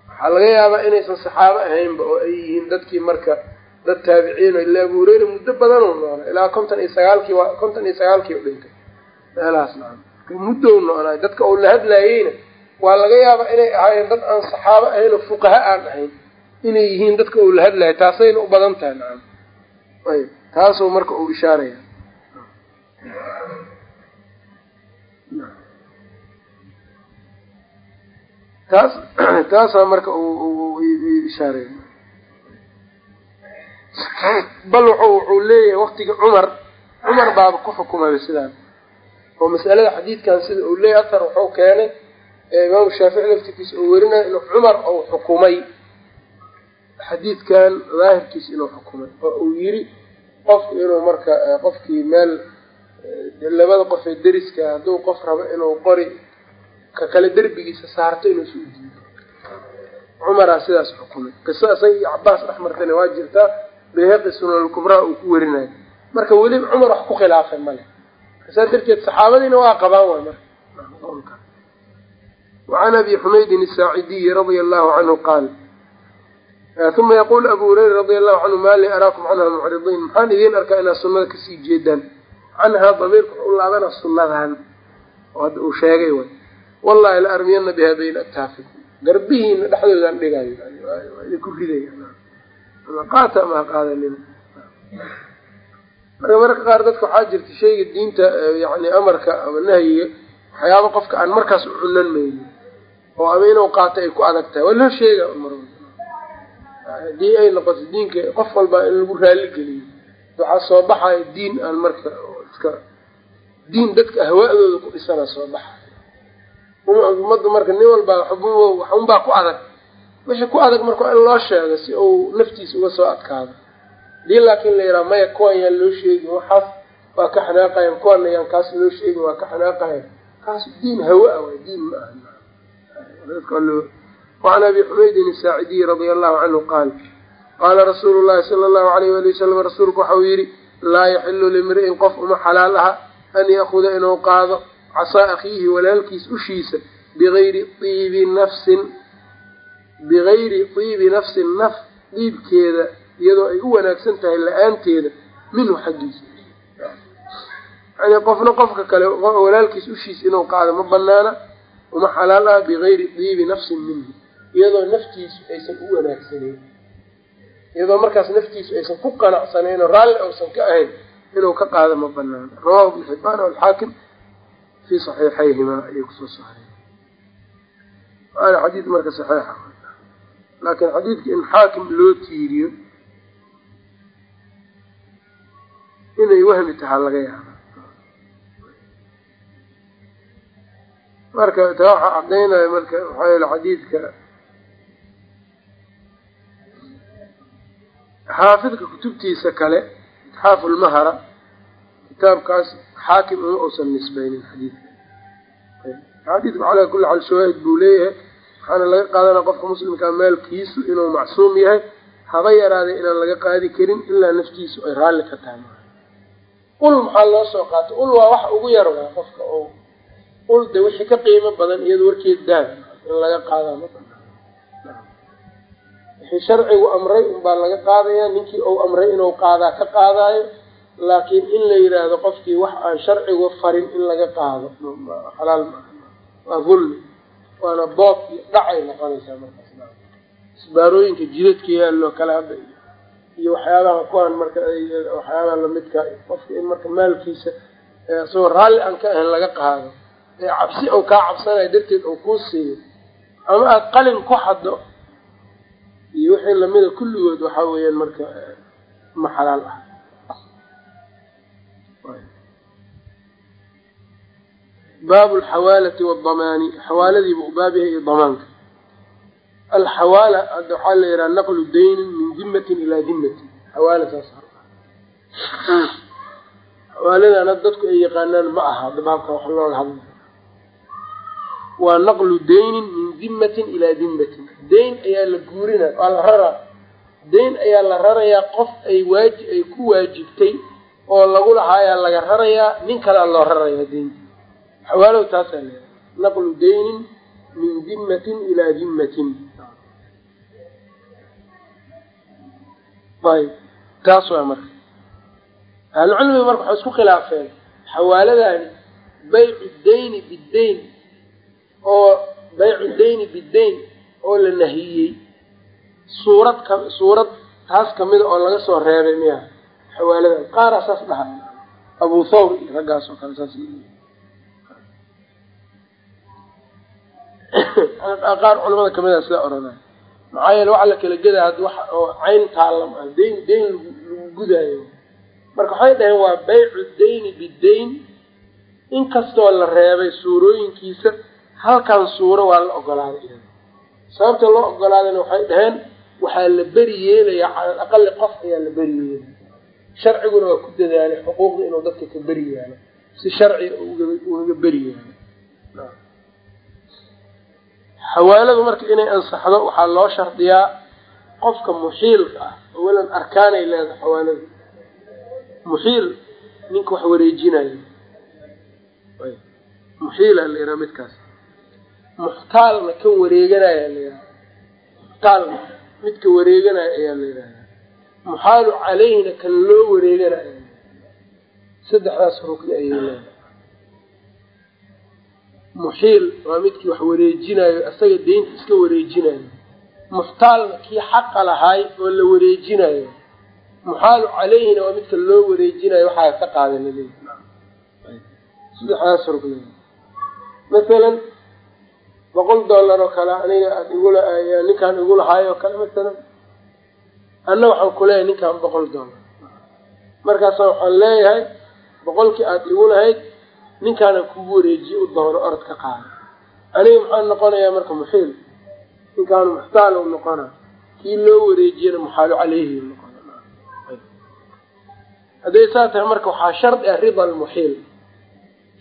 Waxaa laga yaabaa inaysan saxaabo ahaynba oo ay yihiin dadkii marka dad taabiciin ila abu hureyra muddo badanuu noolay ilaa konton iyo sagaalkii waa konton iyo sagaalkii u dhintay. Meelahaas muddow noolay dadka uu la hadlaayeyna waa laga yaabaa inay ahaayeen dad aan saxaabo ahayn oo fuqaha aan ahayn inay yihiin dadka uu la hadlayo taasayna u badan tahay nacam ayb taasuu marka uu ishaaraya taas taasaa marka ishaaray bal wuxuu wuxuu leeyahay waktiga cumar cumar baaba ku xukumaya sidaan. Oo mas'alada xadiidkan sida uu leeyahy athar wuxuu keenay imaamu shaafici laftirkiisa uu werinayo inuu cumar uu xukumay. Xadiidkan daahirkiisa inuu xukumay oo uu yiri qofku inuu marka qofkii meel labada qof ee deriska hadduu qof rabo inuu qori ka kale derbigiisa saarto inuusa u diido cumaraa sidaas xukumay. Qiso isaga iyo cabaas dhex martayna waa jirtaa bayhaqi sunanulkubraa uu ku werinayo marka weliba cumar wax ku khilaafay male saa darteed saxaabadiina waa qabaan waay marka wacan abi xumaydin asaacidiyi radia allahu canhu qaal uma yaquulu abu hureyra radia allahu canhu maa li araakum canha mucridiin maxaan idiin arkaa inaad sunnada ka sii jeedaan canhaa damiirka wuxuu laabana sunnadan oo hadda uu sheegay way wallahi la armiyana bihaa bayna aktaafikum garbihiina dhexdoodaan dhigayo idinku ridaya ama qaata ama ha qaadanina marka mararka qaar dadka waxaa jirta shayga diinta yani amarka ama nahyiga waxyaaba qofka aan markaas u cunan maynin oo ama inuu qaato ay ku adag tahay waa loo sheega mar haddii ay noqoto diinka qof walbaa in lagu raali geliyo waxaa soo baxaya diin aan marka iska diin dadka ahwaadooda ku dhisana soo baxay. Ummadda marka nin walbaa waxunbaa ku adag. Wixii ku adag marka in loo sheego si uu naftiisa uga soo adkaado. Hadii laakiin la yidhaha maya kuwan yaan loo sheegin waxaas waa ka xanaaqayan kuwana yaan kaas loo sheegin waa ka xanaaqayan kaas diin hawa-a waay diin ma aha wacan abi xumaydin asaacidiyi radia allahu canhu qaal qaala rasuulu llahi sala allahu alayh wali wasalam rasuulku waxau yidhi laa yaxilu limri'in qof uma xalaal aha an ya'kuda inuu qaado casaa akhiihi walaalkiis ushiisa bigayri iibi nafsin bigayri tiibi nafsin naf dhiibkeeda iyadoo ay u wanaagsan tahay la'aanteeda minhu xaggiisa. Yani qofna qofka kale walaalkiis ushiis inuu qaado ma banaana uma xalaal ah bigayri diibi nafsin minhu iyadoo naftiisu aysan u wanaagsanayn iyadoo markaas naftiisu aysan ku qanacsanayn oo raalli uusan ka ahayn inuu ka qaado ma banaana rawahu ibnu xibaan alxaakim fii saxiixayhima ayay ku soo saareen waana xadiid marka saxiixa laakiin xadiidka in xaakim loo tiiriyo inay wahmi tahaa laga yaaba marka taa waxaa cadaynaya marka maxaa yeele xadiidka xaafidka kutubtiisa kale itxaafu lmahara kitaabkaas xaakim uma uusan nisbaynin xadiidka. Xadiidku calaa kulli xaal shawaahid buu leeyahay waxaana laga qaadanaa qofka muslimkaa maalkiisu inuu macsuum yahay haba yaraaday inaan laga qaadi karin ilaa naftiisu ay raalli ka tahay. Ul maxaa loo soo qaatay? Ul waa wax ugu yar waa qofka oo ul de wixii ka qiimo badan iyado warkeed daab in laga qaadaa wixii sharcigu amray unbaa laga qaadaya ninkii uu amray inuu qaadaa ka qaadaayo laakiin in la yidhaahdo qofkii wax aan sharcigu farin in laga qaado. Xalaal waa dulmi waana boob iyo dhacay noqonaysaa markaas. Isbaarooyinka jidadka yaaloo kale hadda iyo waxyaabaha kuwaan marka waxyaabaha lamidka qofka in marka maalkiisa isagoo raalli aan ka ahayn laga qaado ee cabsi ou kaa cabsanayo darteed ou kuu siiyo ama aada qalin ku xaddo iyo wixii lamida kulligood waxaa weeyaan marka ma xalaal ah. Baabu alxawaalati waadamaani xawaaladiiba u baab yahay iyo damaanka. Alxawaala hadda waxaa la yidhaha naqlu daynin min dimatin ilaa dimatin xawaala saas xawaaladan had dadku ay yaqaanaan ma aha baabka wax looga hadla waa naqlu daynin min dimatin ilaa dimatin dayn ayaa la guurina waa la raraa dayn ayaa la rarayaa qof ay waaji ay ku waajibtay oo lagu lahaayaa laga rarayaa nin kalea loo rarayaa daynta xawaalow taasaa leedahay naqlu daynin min dimatin ilaa dimatin ayb taas waa marka. Ahlucilmiga marka waxay isku khilaafeen. Xawaaladani baycu dayni bidayn oo baycu dayni bidayn oo la nahiyey. Suurad ka suurad taas kamida oo laga soo reebay miya xawaaladan qaaraa saas dhaha abu thawr iyo raggaas oo kale saas qaar culamada kamida sidaa odhanay maxaa yeele waxa la kala gedaa had wax oo cayn taalam ah dayn dayn lagu gudaayo. Marka waxay dhaheen waa baycu dayni bidayn inkastoo la reebay suurooyinkiisa halkan suuro waa la ogolaaday sababta loo ogolaadayna waxay dhaheen waxaa la beri yeelayaa cala aqali qof ayaa la beri yeelaya sharciguna waa ku dadaalay xuquuqda inuu dadka ka beri yaalo si sharciga ugaga beri yaalo xawaaladu marka inay ansaxdo waxaa loo shardiyaa qofka muxiilka ah awalan arkaanay leedahay xawaaladu. Muxiil ninka wax wareejinayo muxiila la yidhaha midkaas muxtaalna kan wareeganaya la yidhaha muxtaalna midka wareeganaya ayaa la yidhahdaa. Muxaalu caleyhina kan loo wareeganayo. Saddexdaas rukni ayay leedahay. Muxiil waa midkii wax wareejinayo isaga deynta iska wareejinayo muxtaalna kii xaqa lahaay oo la wareejinayo muxaalu caleyhina waa midka loo wareejinayo waxaa ka qaada laleeyahy saddexdaas rukni. Masalan boqol dollar oo kale aniga aad igula ninkaan igu lahaay oo kale masalan. Anna waxaan kuleeyahay ninkaan boqol dollar. Markaasa waxaan leeyahay boqolkii aada igu lahayd ninkaanan kugu wareejiye u doono orod ka qaada aniga maxaa noqonayaa marka muxiil. Ninkaanu muxtaal u noqona kii loo wareejiyana muxaalu caleyhi noqona hadday saa tahay marka waxaa shardi ah rida almuxiil.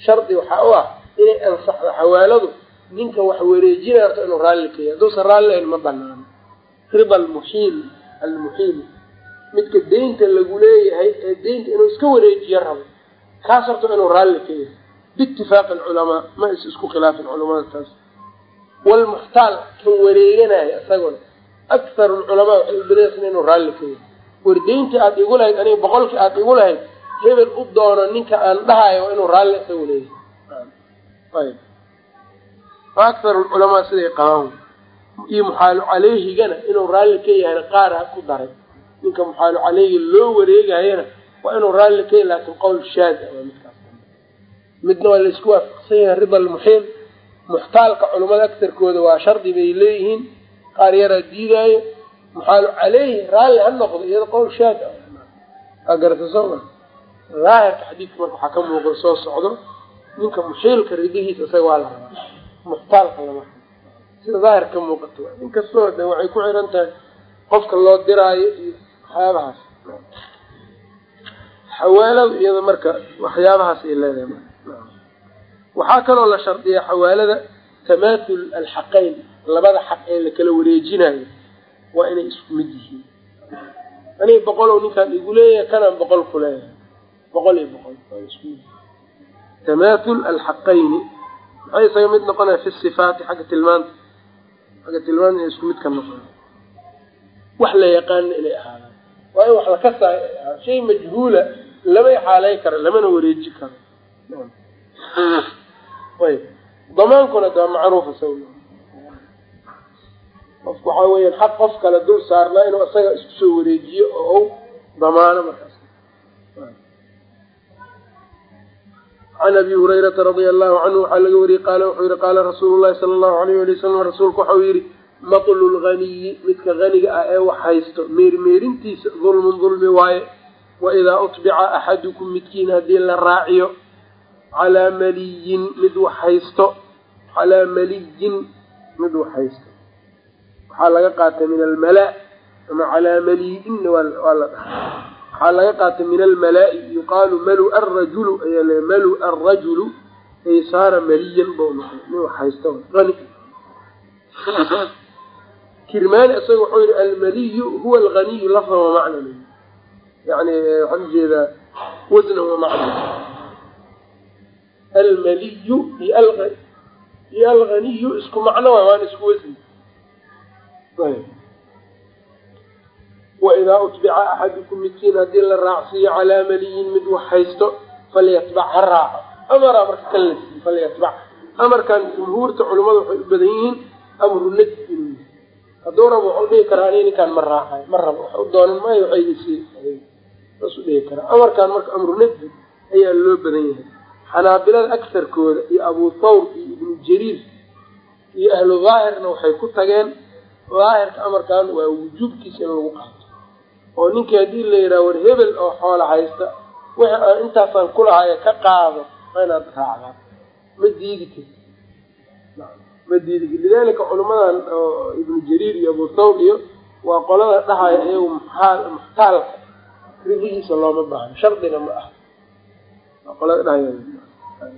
Shardi waxaa u ah inay ansaxdo xawaaladu ninka wax wareejinaya horta inuu raalli ka yahay hadduusan raalli lahayn ma banaano rida almuxiil almuxiil midka deynta lagu leeyahay ee deynta inuu iska wareejiyo rabo kaas horta inuu raalli ka yahay biitifaaqi alculamaa ma is isku khilaafin culamada taas. Waalmuxtaal kan wareeganaya isaguna akharu lculamaa waxay u badaysna inuu raalli ka yahay wardeyntii aada igu lahayd aniga boqolkii aada igu lahayd hebel u doono ninka aan dhahayo inuu raalli isagu leeyahay akar culamaa siday qabaan iyo muxaalu caleyhigana inuu raalli ka yahayna qaar ha ku daray ninka muxaalu caleyhi loo wareegayana waa inuu raalli ka yahy laakin qowl shaad waa midkaas midna waa la isku waafaqsan yahay rida almuxiil muxtaalka culamada agtarkooda waa shardi bay leeyihiin qaar yaraa diidaayo muxaalu caleyhi raalli ha noqdo iyada qowl shaad ah aa garata soo ma daahirka marka waxaa ka muuqda soo socdo ninka muxiilka ridihiisa isaga waa la rabaa muxtaalka lama sida daahir ka muuqato inkastoo de waxay ku xiran tahay qofka loo diraayo iyo waxyaabahaas. Xawaalada iyada marka waxyaabahaas ay leedahay waxaa kaloo la shardiyaa xawaalada tamaathul alxaqayn labada xaq ee lakala wareejinayo waa inay isku mid yihiin. Aniga boqolow ninkaan igu leeyahay kanaan boqol ku leeyahay. Boqol iyo boqol waa isku mid tamaathul alxaqayni maxay isaga mid noqonaya fi sifaati xagga tilmaanta. Xagga tilmaanta inay isku mid ka noqon. Wax la yaqaana inay ahaadaan. Waa in wax la kasaayo ay shay majhuula lama xaalay karo lamana wareeji karo ayb damaankuna de waa macruufa sa qofku waxaa weeyaan xaq qof kale dul saarnaa inuu isaga isku soo wareejiyo oo u damaano markaas can abi hurayrata radia allahu canhu waxaa laga wariyey qaala wuxuu yihi qaala rasuulu llahi sala allahu alayh ali wasalam rasuulku waxau yihi matlu lganiyi midka haniga ah ee wax haysto meermeerintiisa dulmun dulmi waaye waidaa utbica axadukum midkiin haddii la raaciyo calaa maliyin mid wax haysto calaa maliyin mid wax haysto waxaa laga qaatay min almala ama calaa maliyin waa la dhaha waxaa laga qaatay min almalaa'i yuqaalu malu arajulu ayaa malu arajulu ay saara maliyan bau noqday. Nin wax haysto ani kirmaani isaga wuxuu yihi almaliyu huwa alganiyu lafdan wa macnan yani waxaan u jeedaa wasnan wa macnan almaliyu iyo alganiyu isku macno waay waana isku wasni waidaa utbica axadukum midkiin haddii la raacsiiyo calaa maliyin mid wax haysto falyatbac ha raaco amaraa marka kan la siiye falyatbac amarkan jumhuurta culimmada waxay u badan yihiin amru nadbi inuu yahay hadduu rabo waxau dhihi karaa ani ma raacayo ma rabo wax doonan maayo waxaygasi saas u dhihi karaa amarkan marka amru nadbi ayaa loo badan yahay xanaabilada agtarkooda iyo abu thawr iyo ibnu jariir iyo ahlu daahirna waxay ku tageen daahirka amarkan waa wujuubkiisa in lagu qaato oo ninkii haddii la yidhaha war hebel oo xoola haysta wixii aan intaasaan kulahayo ka qaado waa inaad raacdaa ma diidi karti ma diidi lidalika culimadan oo ibnu jariir iyo abu thawr iyo waa qolada dhahaya iyagu muxaal muxtaalka. Ridihiisa looma baahno shardina ma aha. Waa qolada dhahaya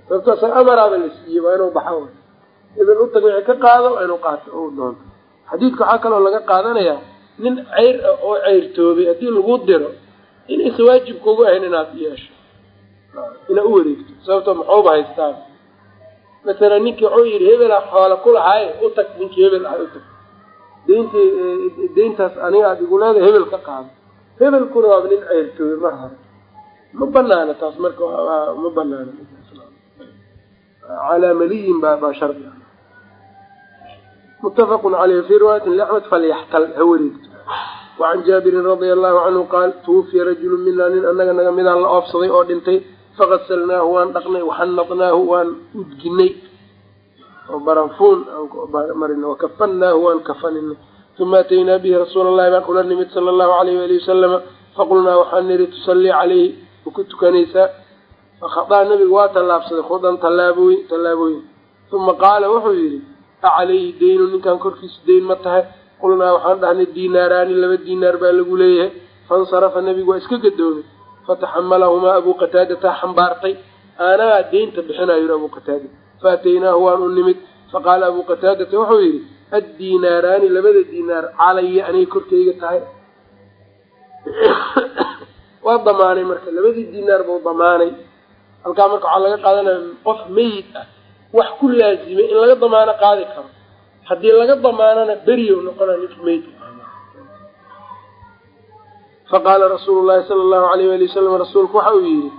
sababto sa amaraaba la siiyey waa inuu baxa hebel utag wixii ka qaado waa inuu qaato. O doonto. Xadiidka waxaa kaloo laga qaadanayaa nin ceyr ah oo ceyrtoobay haddii lagu diro inaysa waajib kugu ahayn inaad yeesho. Inaad u wareegto sababto maxuuba haystaan. Masalan ninkii wuxuu yidhi hebela xoola kulahaaye utag ninkii hebel ah utag deynti deyntaas aniga aada igu leedahay hebel ka qaado. Hebelkuna waaba nin ceyrtoobay mar hore ma banaana taas marka ma banaana calaa maliyin baa baa shardi ah mutafaqun caleyh fi riwaayati laxmed falyaxtal ha wareegto wacan jaabirin radia allahu canhu qaal tuwufiya rajulu minaa nin annaga naga midaan la oofsaday oo dhintay faqasalnaahu waan dhaqnay waxanadnaahu waan udginay. Oo baranfuun marin wakafannaahu waan kafaninay. Uma ataynaa bihi rasuula allahi baan ula nimid sala allahu alayh waali wasalama faqulnaa waxaan niri tusallii caleyhi ma ku tukanaysaa. Fakhadaa nabigu waa tallaabsaday khudan tallaabooyin tallaabooyin. Uma qaala wuxuu yidhi acalayhi deynu ninkan korkiisu deyn ma tahay qulnaa waxaan dhahnay diinaaraani laba diinaar baa lagu leeyahay fansarafa nebigu waa iska gadoomay fataxamalahumaa abuu qataadataa xambaartay anagaa deynta bixinayo yidhi abuu qataada faataynaahu waan u nimid faqaala abuu qataadata wuxuu yidhi addiinaaraani labada diinaar calaya anay korkayga tahay waa damaanay marka labadii diinaar buu damaanay halkaa marka waxaa laga qaadanaya qof meyid ah wax ku laazimay in laga damaano qaadi karo. Haddii laga damaanana beriyo noqona ninka meydka faqaala rasuulu llahi sala allahu alayh wali wasalam rasuulku waxa uu yihi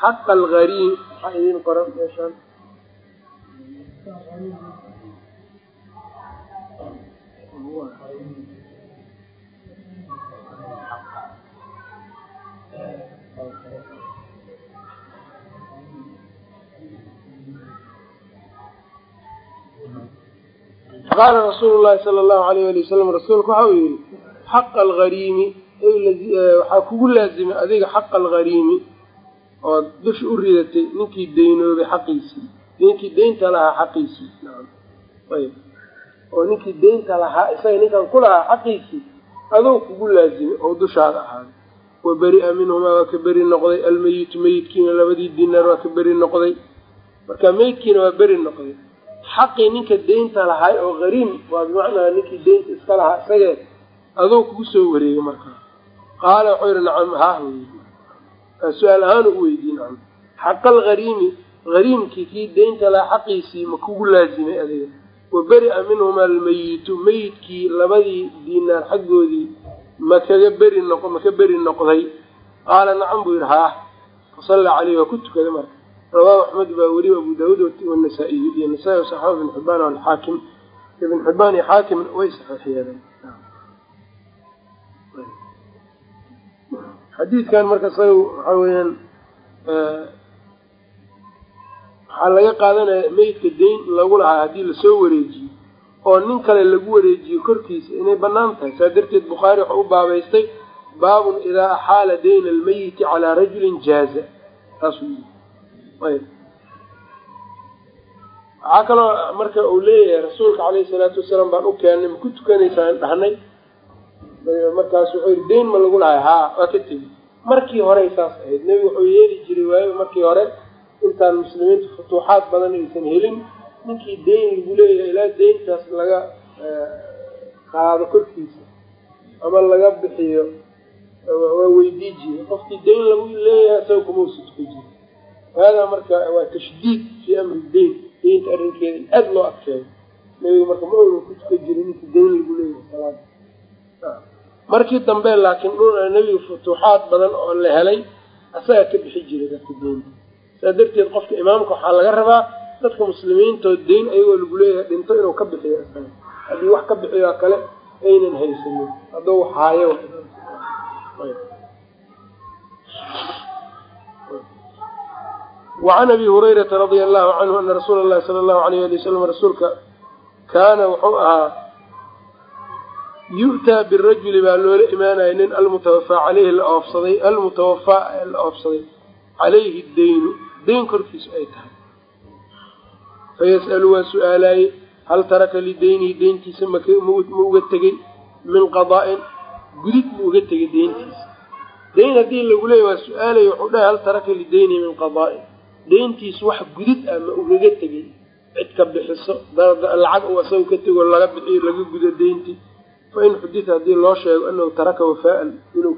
xaqa algariim maxaa idin qoran meeshaan qaala rasuulu llahi sala allahu alayh ali wasalam rasuulku waxa uu yihi xaqa algariimi waxaa kugu laazimay adiga xaqa algariimi ood dusha u ridatay ninkii deynoobay xaqiisii ninkii deynta lahaa xaqiisii ayb oo ninkii deynta lahaa isaga ninkan ku lahaa xaqiisii adou kugu laazimay oo dushaada ahaaday wa beri-a minhumaa waa ka beri noqday almeyitu meyidkiina labadii dinaar waa ka beri noqday marka meydkiina waa beri noqday xaqii ninka deynta lahay oo hariim waa bimacnaa ninkii deynta iska lahaa isagee adou kugu soo wareegay markaa qaala wuxuu yihi nacam haah su'aal ahaan u weydiye nacam. Xaqa alghariimi hariimkii kii deynta lahaa xaqiisii ma kugu laazimay adiga. Wa beri-a minhuma almeyitu meyidkii labadii dinaar xaggoodii ma kaga beri noq ma ka beri noqday. Qaala nacam buu yihi haah fasalla caleyhi waa ku tukaday marka rawaahu axmed baa weliba abu daawuud wanasaa-iy iyo nasaa-i saxaaba ibn xibaan alxaakim ibn xibaan iyo xaakim way saxiixiyeen. Xadiidkan marka isaga waxaa weeyaan waxaa laga qaadanaya meydka deyn lagu lahaa haddii la soo wareejiyo oo nin kale lagu wareejiyo korkiisa inay bannaan tahay. Saa darteed bukhaari wuxuu u baabaystay baabun idaa axaala dayna almeyiti calaa rajulin jaaza. Taasuu yii waxaa kaloo marka uu leeyahay rasuulka caleyhi salaatu wasalaam baan u keennay ma ku tukanaysaan dhahnay? Markaas wuxuu yidhi deyn ma lagu lahay. Haa waa ka tegi markii horey saas ahayd. Nebigu wuxuu yeeli jiray waayo markii hore intaan muslimiintu futuuxaad badan aysan helin ninkii deyn lagu leeyahay ilaa deyntaas laga qaado korkiisa ama laga bixiyo waa weydii jiray. Qofkii deyn lagu leeyahay isaga kumausa tuka jira haadaa marka waa tashdiid fii amri deyn deynta arrinkeeda in aada loo adkeeyo nebigu marka ma oga ku tuka jiray ninkii deyn lagu leeyahay salaada markii dambe laakiin dhul nebiga futuuxaad badan oo la helay asagaa ka bixi jiray dadka deynta saa darteed qofka imaamka waxaa laga rabaa dadka muslimiintoo deyn ayagoo lagu leeyahay dhinto inuu ka bixiyo isaga haddii wax ka bixiyo kale aynan haysanin hadduu haayo wacan abi hurayrata radia allahu canhu ana rasuula allahi sala allahu alayh ali wasalam rasuulka kaana wuxuu ahaa yu'taa birajuli baa loola imaanaya nin almutawafaa caleyhi la oofsaday almutawafaa la oofsaday calayhi deynu deyn korkiisu ay tahay fayas'alu waa su'aalaaye hal taraka lideynihi deyntiisa ma uga tegey min qadaa'in gudid ma uga tegay deyntiisa deyn haddii lagu leeya waa su'aalaya wuxuu dhahay hal taraka lideynihi min qadaa'in deyntiisu wax gudid ah ma ugaga tegey cid ka bixiso lacag uu asaga ka tego laga bixiyo laga gudo deyntii fain xudita haddii loo sheego anahu taraka wafaaan inuu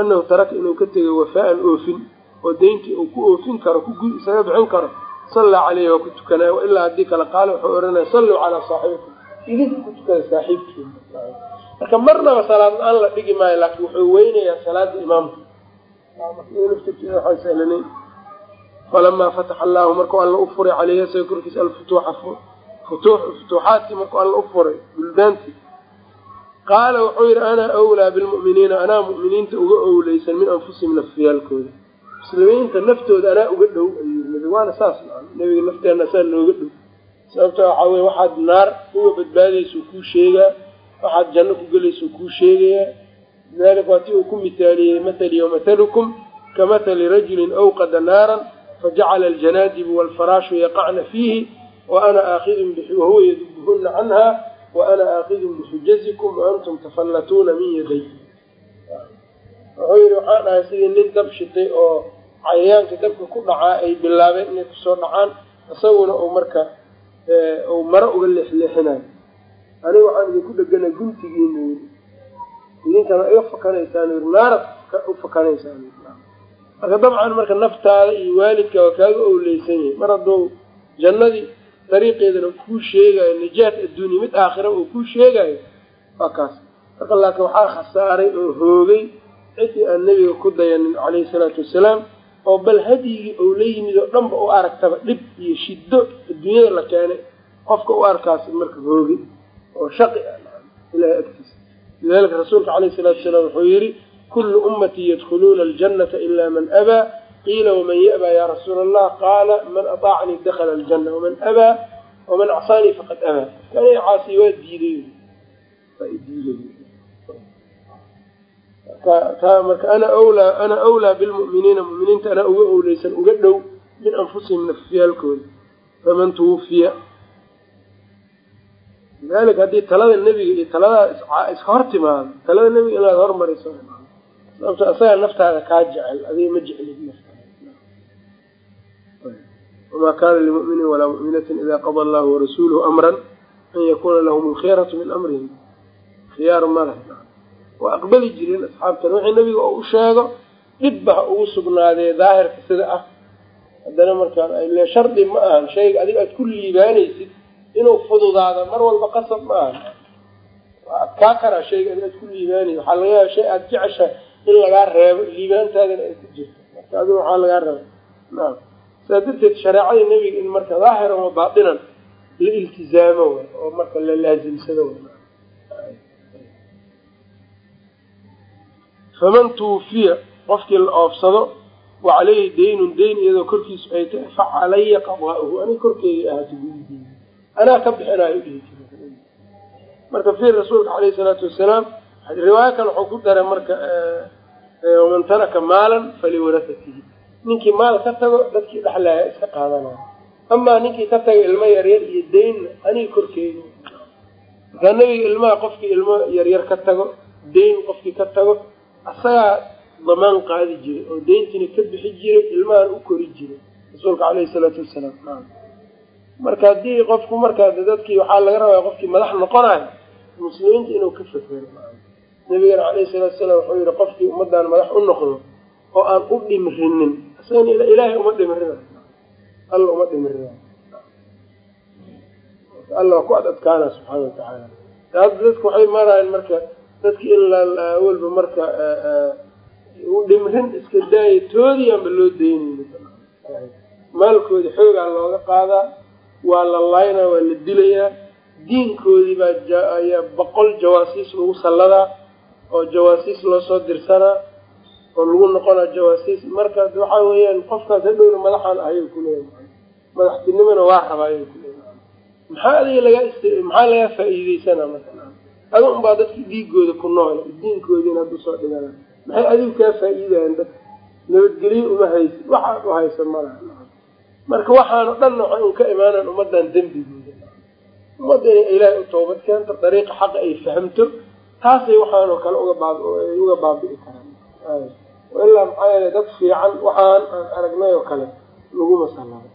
anahu taraka inuu ka tegay wafaaan oofin oo deyntii uu ku oofin karo isaga bixin karo sallaa caleyhi waa ku tukanaya ilaa haddii kale qaala wuxuu ohanaya salluu calaa saaxibikum. Idinka ku tukada saaxiibkiina marka marnaba salaad la'aan la dhigi maayo laakiin wuxuu weynayaa salaada imaamka falamaa fataxa allaahu markuu alla u furay caleyhi isaga korkiisa alfutuuxa futuuxaadkii markuu alla u furay buldaantii qaala wuxuu yidhi ana awlaa bilmu'miniina anaa mu'miniinta uga owleysan min anfusihim nafyaalkooda muslimiinta naftooda anaa uga dhow ayuu nabi waana saas nabiga nafteenna saa nooga dhow sababta waxaa weye waxaad naar uga badbaadaysa kuu sheegaa waxaad janno ku gelaysa kuu sheegayaa lidalika waa ti uu ku mitaaliyey mathali wamahalukum kamathali rajulin awqada naaran fajacala aljanaadibu waalfaraashu yaqacna fiihi waana aakidun wahuwa yadubuhuna canha waana aakidun bixujazikum waantum tafallatuuna min yaday wuxuu yidhi waxaan ahay sidii nin dab shitay oo cayayaanka dabka ku dhacaa ay bilaabeen inay ku soo dhacaan isaguna uu marka uu maro uga leexleexinayo aniga waxaan idinku dhegana guntigiina yiri idinkana iga fakanaysaan yiri naarad u fakanaysaan marka dabcan marka naftaada iyo waalidka waa kaaga owleysan yahay. Mar hadduu jannadii dariiqeedana kuu sheegayo nijaat adduuniya mid aakhira uu kuu sheegayo waa kaas. Marka laakiin waxaa khasaaray oo hoogay cidii aan nebiga ku dayanin calayhi salaatu wasalaam oo bal hadyigii ou la yimid oo dhanba u aragtaba dhib iyo shiddo adduunyada la keenay qofka u arkaas marka hoogay oo shaqi ah. Ilahay agtiisa. Lidalika rasuulka calayhi salaatu wasalaam wuxuu yidhi kullu ummatii yadkhuluuna aljannata ila man abaa qiila waman ya'baa ya rasuula allah qaala man ataacanii dakhala aljanna waman abaa waman acsaanii faqad abaa kan caasi waa diiday marka ana wlaa ana awlaa bilmu'miniina mu'miniinta anaa uga owleysan uga dhow min anfusihim nafsiyaalkooda faman tuwufiya lidalika haddii talada nebiga iyo taladaa iska hor timaado talada nebiga inaad hormariso sababto isagaa naftaada kaa jecel adiga ma jeclid wamaa kaana limu'minin walaa mu'minatin ida qada allahu warasuuluhu amran an yakuuna lahum alkhiyaratu min amrihim. Khiyaar ma leh. Waa aqbali jirin asxaabtan. Wixii nebiga oo u sheego dhibba ha ugu sugnaadee daahirka sida ah. Haddana markaan le shardi ma ahan. Shayga adiga aad ku liibaanaysid inuu fududaado mar walba qasab ma ahan. Waa adkaa karaa shayga adi aad ku liibaanaysid. Waxaa laga yaaba shay aada jecesha in lagaa reebo liibaantaadana ay ku jirto. Marka adiga waxaa lagaa reeba naam. Saa darteed shareecada nebiga in marka daahiran wa baatinan la iltizaamo way oo marka la laasimsado faman tuwufiya qofkii la oofsado wa caleyhi daynun dayn iyadoo korkiisu ay tahay fa calaya qadaa'uhu aniga korkeygay ahaata gudideeda anaa ka bixinaayo dhihi jira marka fiir rasuulka caleyhi salaatu wasalaam riwaayo kale wuxuu ku daray marka waman taraka maalan faliwarasatihi ninkii maal ka tago dadkii dhexlaaya iska qaadanaya amaa ninkii ka taga ilmo yaryar iyo daynna aniga korkeyga markaa nebiga ilmaha qofkii ilmo yaryar ka tago dayn qofkii ka tago asagaa damaan qaadi jiray oo deyntiina ka bixi jiray ilmahan u kori jiray. Rasuulka caleyhi salaatu wasalaam marka haddii qofku markaa dadkii waxaa laga rabaa qofkii madax noqonayo muslimiinta inuu ka fekero nabigana caleyhi salaatu salaam wuxuu yihi qofkii ummaddan madax u noqdo oo aan u dhimrinin isagana ilaahay uma dhimrina alla uma dhimrina. Alla waa ku ad adkaana subxaana watacaala hadda dadku waxay maraayan marka dadki in walba marka dhimrin iska daaya toodii aanba loo daynayni maalkoodi xoogaa looga qaadaa waa la laynaa waa la dilayaa diinkoodii baa ayaa boqol jawaasiis lagu salladaa oo jawaasiis loo soo dirsanaa oo lagu noqonaa jawaasiis marka waxaa weeyaan qofkaas hadhowna madaxaan ahayay kuleeyahay madaxtinimona waa rabaa ayay kuleeyahay maxaa adiga lagaa ist maxaa lagaa faa-iideysanaa marka adi un baa dadki dhiigooda ku nool diinkoodiina haddu soo dhigana. Maxay adigu kaa faa-iidayaan dadka nabadgelyo uma haysid waxaad u haysa malaha marka waxaano dhanna waxay un ka imaanaan ummadan dembigooda. Ummadda inay ilaahay u toobad keento dariiqa xaqa ay fahamto taasay waxaanoo kale uga baab ay uga baabi'i karaan. Ilaa maxaa yeele dad fiican waxaan aan aragnay oo kale laguma salado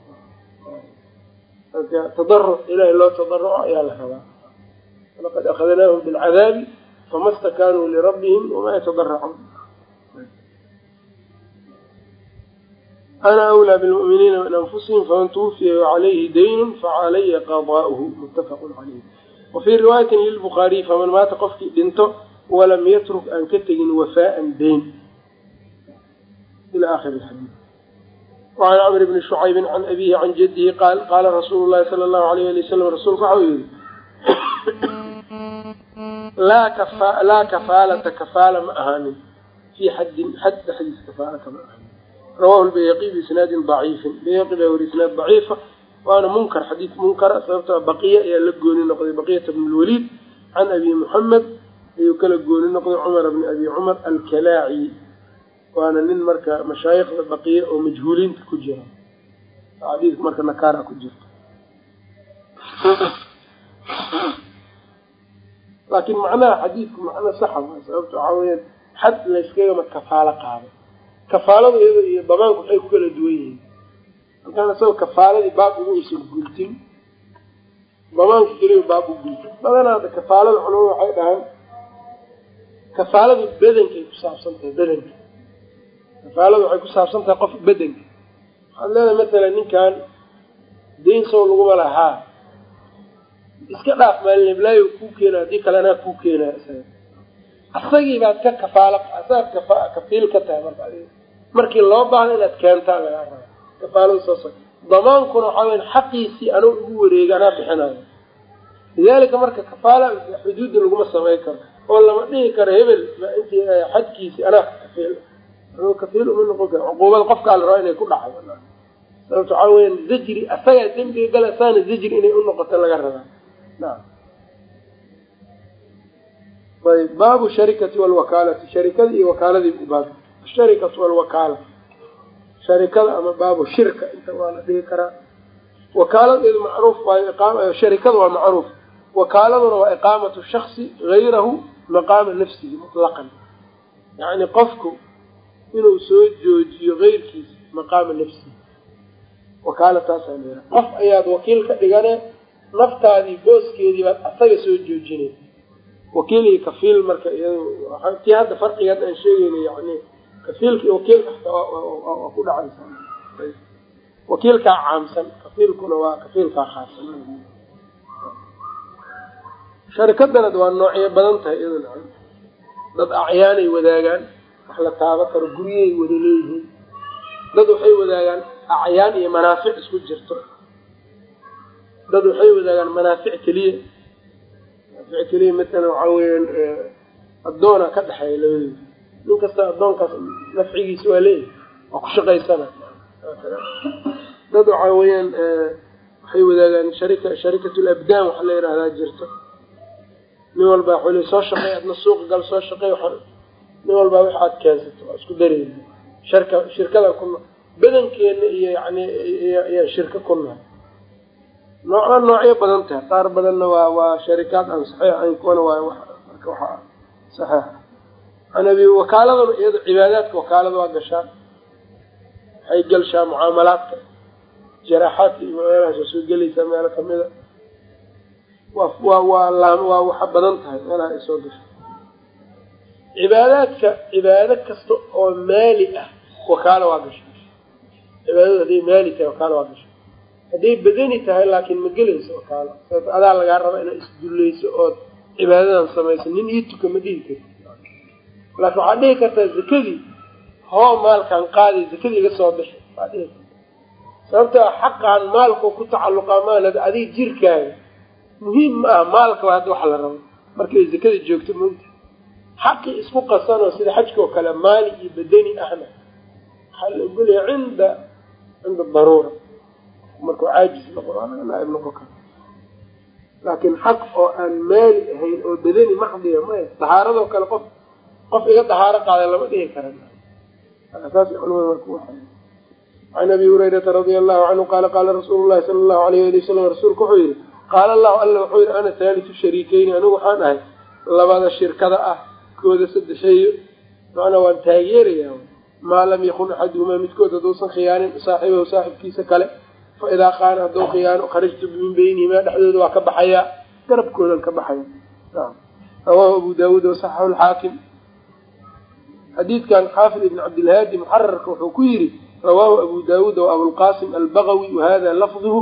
marka tadaruc ilaahay loo tadaruco ayaa la rabaa. Laqad akhadnaahum bilcadaabi fama stakaanuu lirabbihim wamaa yatadaracuun ana awlaa bilmu'miniina min anfusihim faman tuwufiya wacalayhi daynun facalaya qadaa'uhu muttafaqun calayh wa fii riwaayatin lilbukhaariy faman maata qofkii dhinto walam yatruk aan ka tegin wafaaan dayn ila akhiri lxadiid wacan camr bni shucaybin can abihi can jadihi qaal qaala rasuulu llahi sala allahu alayh ali wasalam rasuulku waxau yihi laa kafaalata kafaala ma ahaanin fii xaddin xad dhexdiis kafaala kama ahaanin rawahu lbayhaqi biisnaadin daciifin bayhaqi baa weri isnaad daciifa waana munkar xadiid munkara sababtoo baqiya ayaa la gooni noqday baqiyata bn lwaliid can abi muxamed ayuu kala gooni noqday cumar bni abi cumar alkalaaci waana nin marka mashaayikhda baqiya oo majhuuliinta ku jira. Xadiidka marka nakaara ku jirta. Laakiin macnaha xadiidku macno saxa waa sababta waxaa weyaan xad layskagama kafaalo qaado. Kafaalada iyado iyo damaanku waxay ku kala duwan yihiin halkaan isagoo kafaaladii baab ugu usan guntin damaanku keliya baab u guntin badanaa hadda kafaalada culamadu waxay dhahaan kafaaladu bedankay ku saabsan tahay bedanka kafaaladu waxay ku saabsan tahay qof bedanka waxaad leedahay masalan ninkan dayn sow laguma lahaa iska dhaaf maalin heblaayo kuu keena haddii kale anaa kuu keenaa isaga. Asagii baad ka kafaal asaad kafiil ka tahay marka markii loo baahdo inaad keentaa lagaa raba kafaalada soo damaankuna waxaa weya xaqiisii anuu ugu wareega anaa bixinayo lidalika marka kafaala xuduudda laguma samayn karo. Oo lama dhihi karo hebel int xadkiisi anaa kafiil kafiil uma noqon karo. Cuquubada qofkaa la rabaa inay ku dhacdo. Sababto waxaa weya zajri asagaa dembiga gala asaana zajri inay u noqoto laga rabaa naam. Ayb baabu sharikati walwakaalati sharikadii iyo wakaaladii ubaab asharikatu walwakaala sharikada ama baabu shirka inta waa la dhihi karaa. Wakaaladeedu macruuf sharikada waa macruuf. Wakaaladuna waa iqaamatu shaksi gayrahu maqaama nafsihi mutlaqan. Yacni qofku inuu soo joojiyo keyrkiisa maqaama nafsihi. Wakaala taasaa leedaha qof ayaad wakiil ka dhigane naftaadii booskeedii baad asaga soo joojinay wakiil iyo kafiil marka tii hadda farqigaad aan sheegeyna yani kafiilka iyo wakiilka xataa waa ku dhacaysa wakiilkaa caamsan kafiilkuna waa kafiilkaa khaasan sharikadanad waa noocyo badan tahay iyaduna. Dad acyaanay wadaagaan wax la taaba karo guryay wada leeyihiin. Dad waxay wadaagaan acyaan iyo manaafic isku jirto. Dad waxay wadaagaan manaafic keliya. Manaafic keliya matala waxaa weyaan addoona ka dhexeeya labadooda nin kasta addoonkaas nafcigiisa waa leeyahay waa ku shaqaysana. Dad waxaa weeyaan waxay wadaagaan sharika sharikatu labdaan waxa la yihahdaa jirto. Nin walbaa xuli soo shaqey adna suuqa gal soo shaqey nin walbaa wax aad keensato waa isku dareyna sharka shirkada ku badankeena iyo yani iyaan shirka ku nahay nooca noocyo badan tahay qaar badanna waa waa sharikaad aan saxiix ahayn kuwana waa marka waxa saxiix an abi iyado cibaadaadka wakaalada waa gashaa waxay galshaa mucaamalaadka jaraaxaadka iyo meelahaas soo gelaysaa meelo kamida waa waxa badan tahay meelaha ay soo gasho cibaadaadka cibaado kasta oo maali ah wakaalo waa gasha cibaadadu hadday maali tahay wakaalo waa gasha hadday badani tahay laakiin ma gelayso wakaalo adaa lagaa raba inaad isdullayso ood cibaadadan samayso nin ii tuka ma dhihi karti laakiin waxaad dhihi kartaa zakadii hoo maalkaan qaaday zakadii iga soo bixi. Waad dhihi karta. Sababto xaqaan maalku ku tacalluqaa maalad adiga jirkaaga muhiim ma aha maalka waa hadda waxa la rabo. Markay zakada joogto mogta xaqii isku qasanoo sida xajka oo kale maali iyo badani ahna waxaa la ogolaya cinda cinda daruura. Markuu caajis noqo naaib noqon karo. Laakiin xaq oo aan maali ahayn oo badani maxdiya maya dahaaradoo kale qof qof iga dahaaro qaada lama dhihi kara saas culamada marka waxay can abi hurayrata radia allahu canhu qaala qaala rasuulu llahi sala allahu alayh ali wasalam rasuulku wuxuu yihi qaala allahu alla wuxuu yihi ana haalisu shariikeyni anigu waxaan ahay labada shirkada ah kooda saddexeeyo. Macnaa waan taageerayaa. Maa lam yakun axaduhumaa midkood hadduusan khiyaanin saaxibahu saaxibkiisa kale. Fa idaa qaana hadduu khiyaano kharajtu min beynihimaa dhexdooda waa ka baxayaa garabkoodan ka baxaya rawaahu abu daawuud wasaxaxu lxaakim xadiidkan xaafid ibn cabdilhaadi muxararka wuxuu ku yidhi rawaahu abu daawuud wa abulqasim albagawi wahada lafduhu.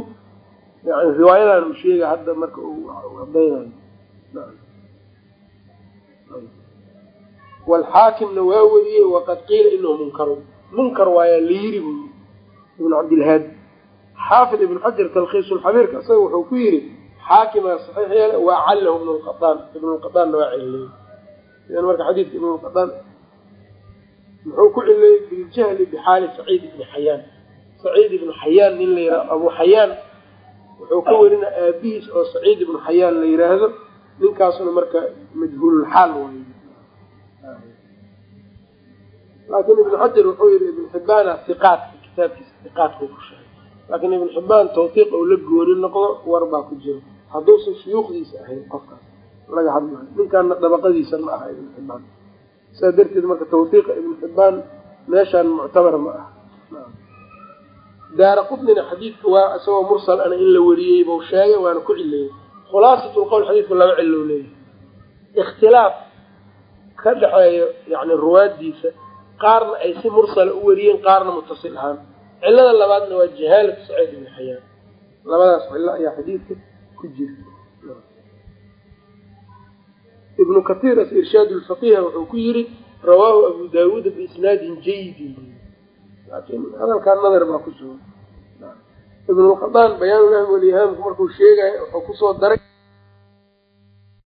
Yani riwaayadan uu sheega hadda marka uu cadaynayo walxaakimna waa weriyey waqad qiila inahu munkaru. Munkar waayaa layiri buu yii ibn cabdilhaadi xaafid ibn xajar talkiis lxabiirka isaga wuxuu ku yidhi xaakimaa saxiix yeele waa callahu ibn lqadaan ibn lqadaanna waa marka xadiidka ibn muxuu ku cileeyey biljahli bixaali saciid ibni xayaan? Saciid ibnu xayaan nin la yihah abu xayaan. Wuxuu ka werina aabihiis oo saciid ibnu xayaan la yiraahdo. Ninkaasuna marka majhuululxaal way laakiin ibnu xajar wuxuu yihi ibnu xibbaana iqaadka kitaabkiisa iqaadka ku sheegay. Laakiin ibnu xibbaan tawtiiq ou la gooni noqdo war baa ku jiro. Hadduusan shuyuukhdiisa ahayn qofkaas laga hadlayo ninkaana dabaqadiisa ma aha ibnu xibbaan saa darteed marka tawtiiqa ibnu xibbaan meeshaan muctabar ma aha. Daara qutnina xadiidka waa isagoo mursal ana in la wariyey bau sheegay waana ku cileeyey khulaasatulqowl xadiidku laba cilo leeyahay. Ikhtilaaf ka dhexeeyo yani ruwaadiisa qaarna ay si mursala u wariyeen qaarna mutasil ahaan. Cilada labaadna waa jahaalatu saciid ibni xayaan labadaas cilo ayaa xadiidka ku jirta ibnu katiir as irshaad lfaqiha wuxuu ku yiri rawaahu abu daawuuda biisnaadin jaydi. Laakiin hadalkaa nadar baa ku sugan. Ibnulqadaan bayaanulahmi walyahaamku markuu sheegaya wuxuu ku soo daray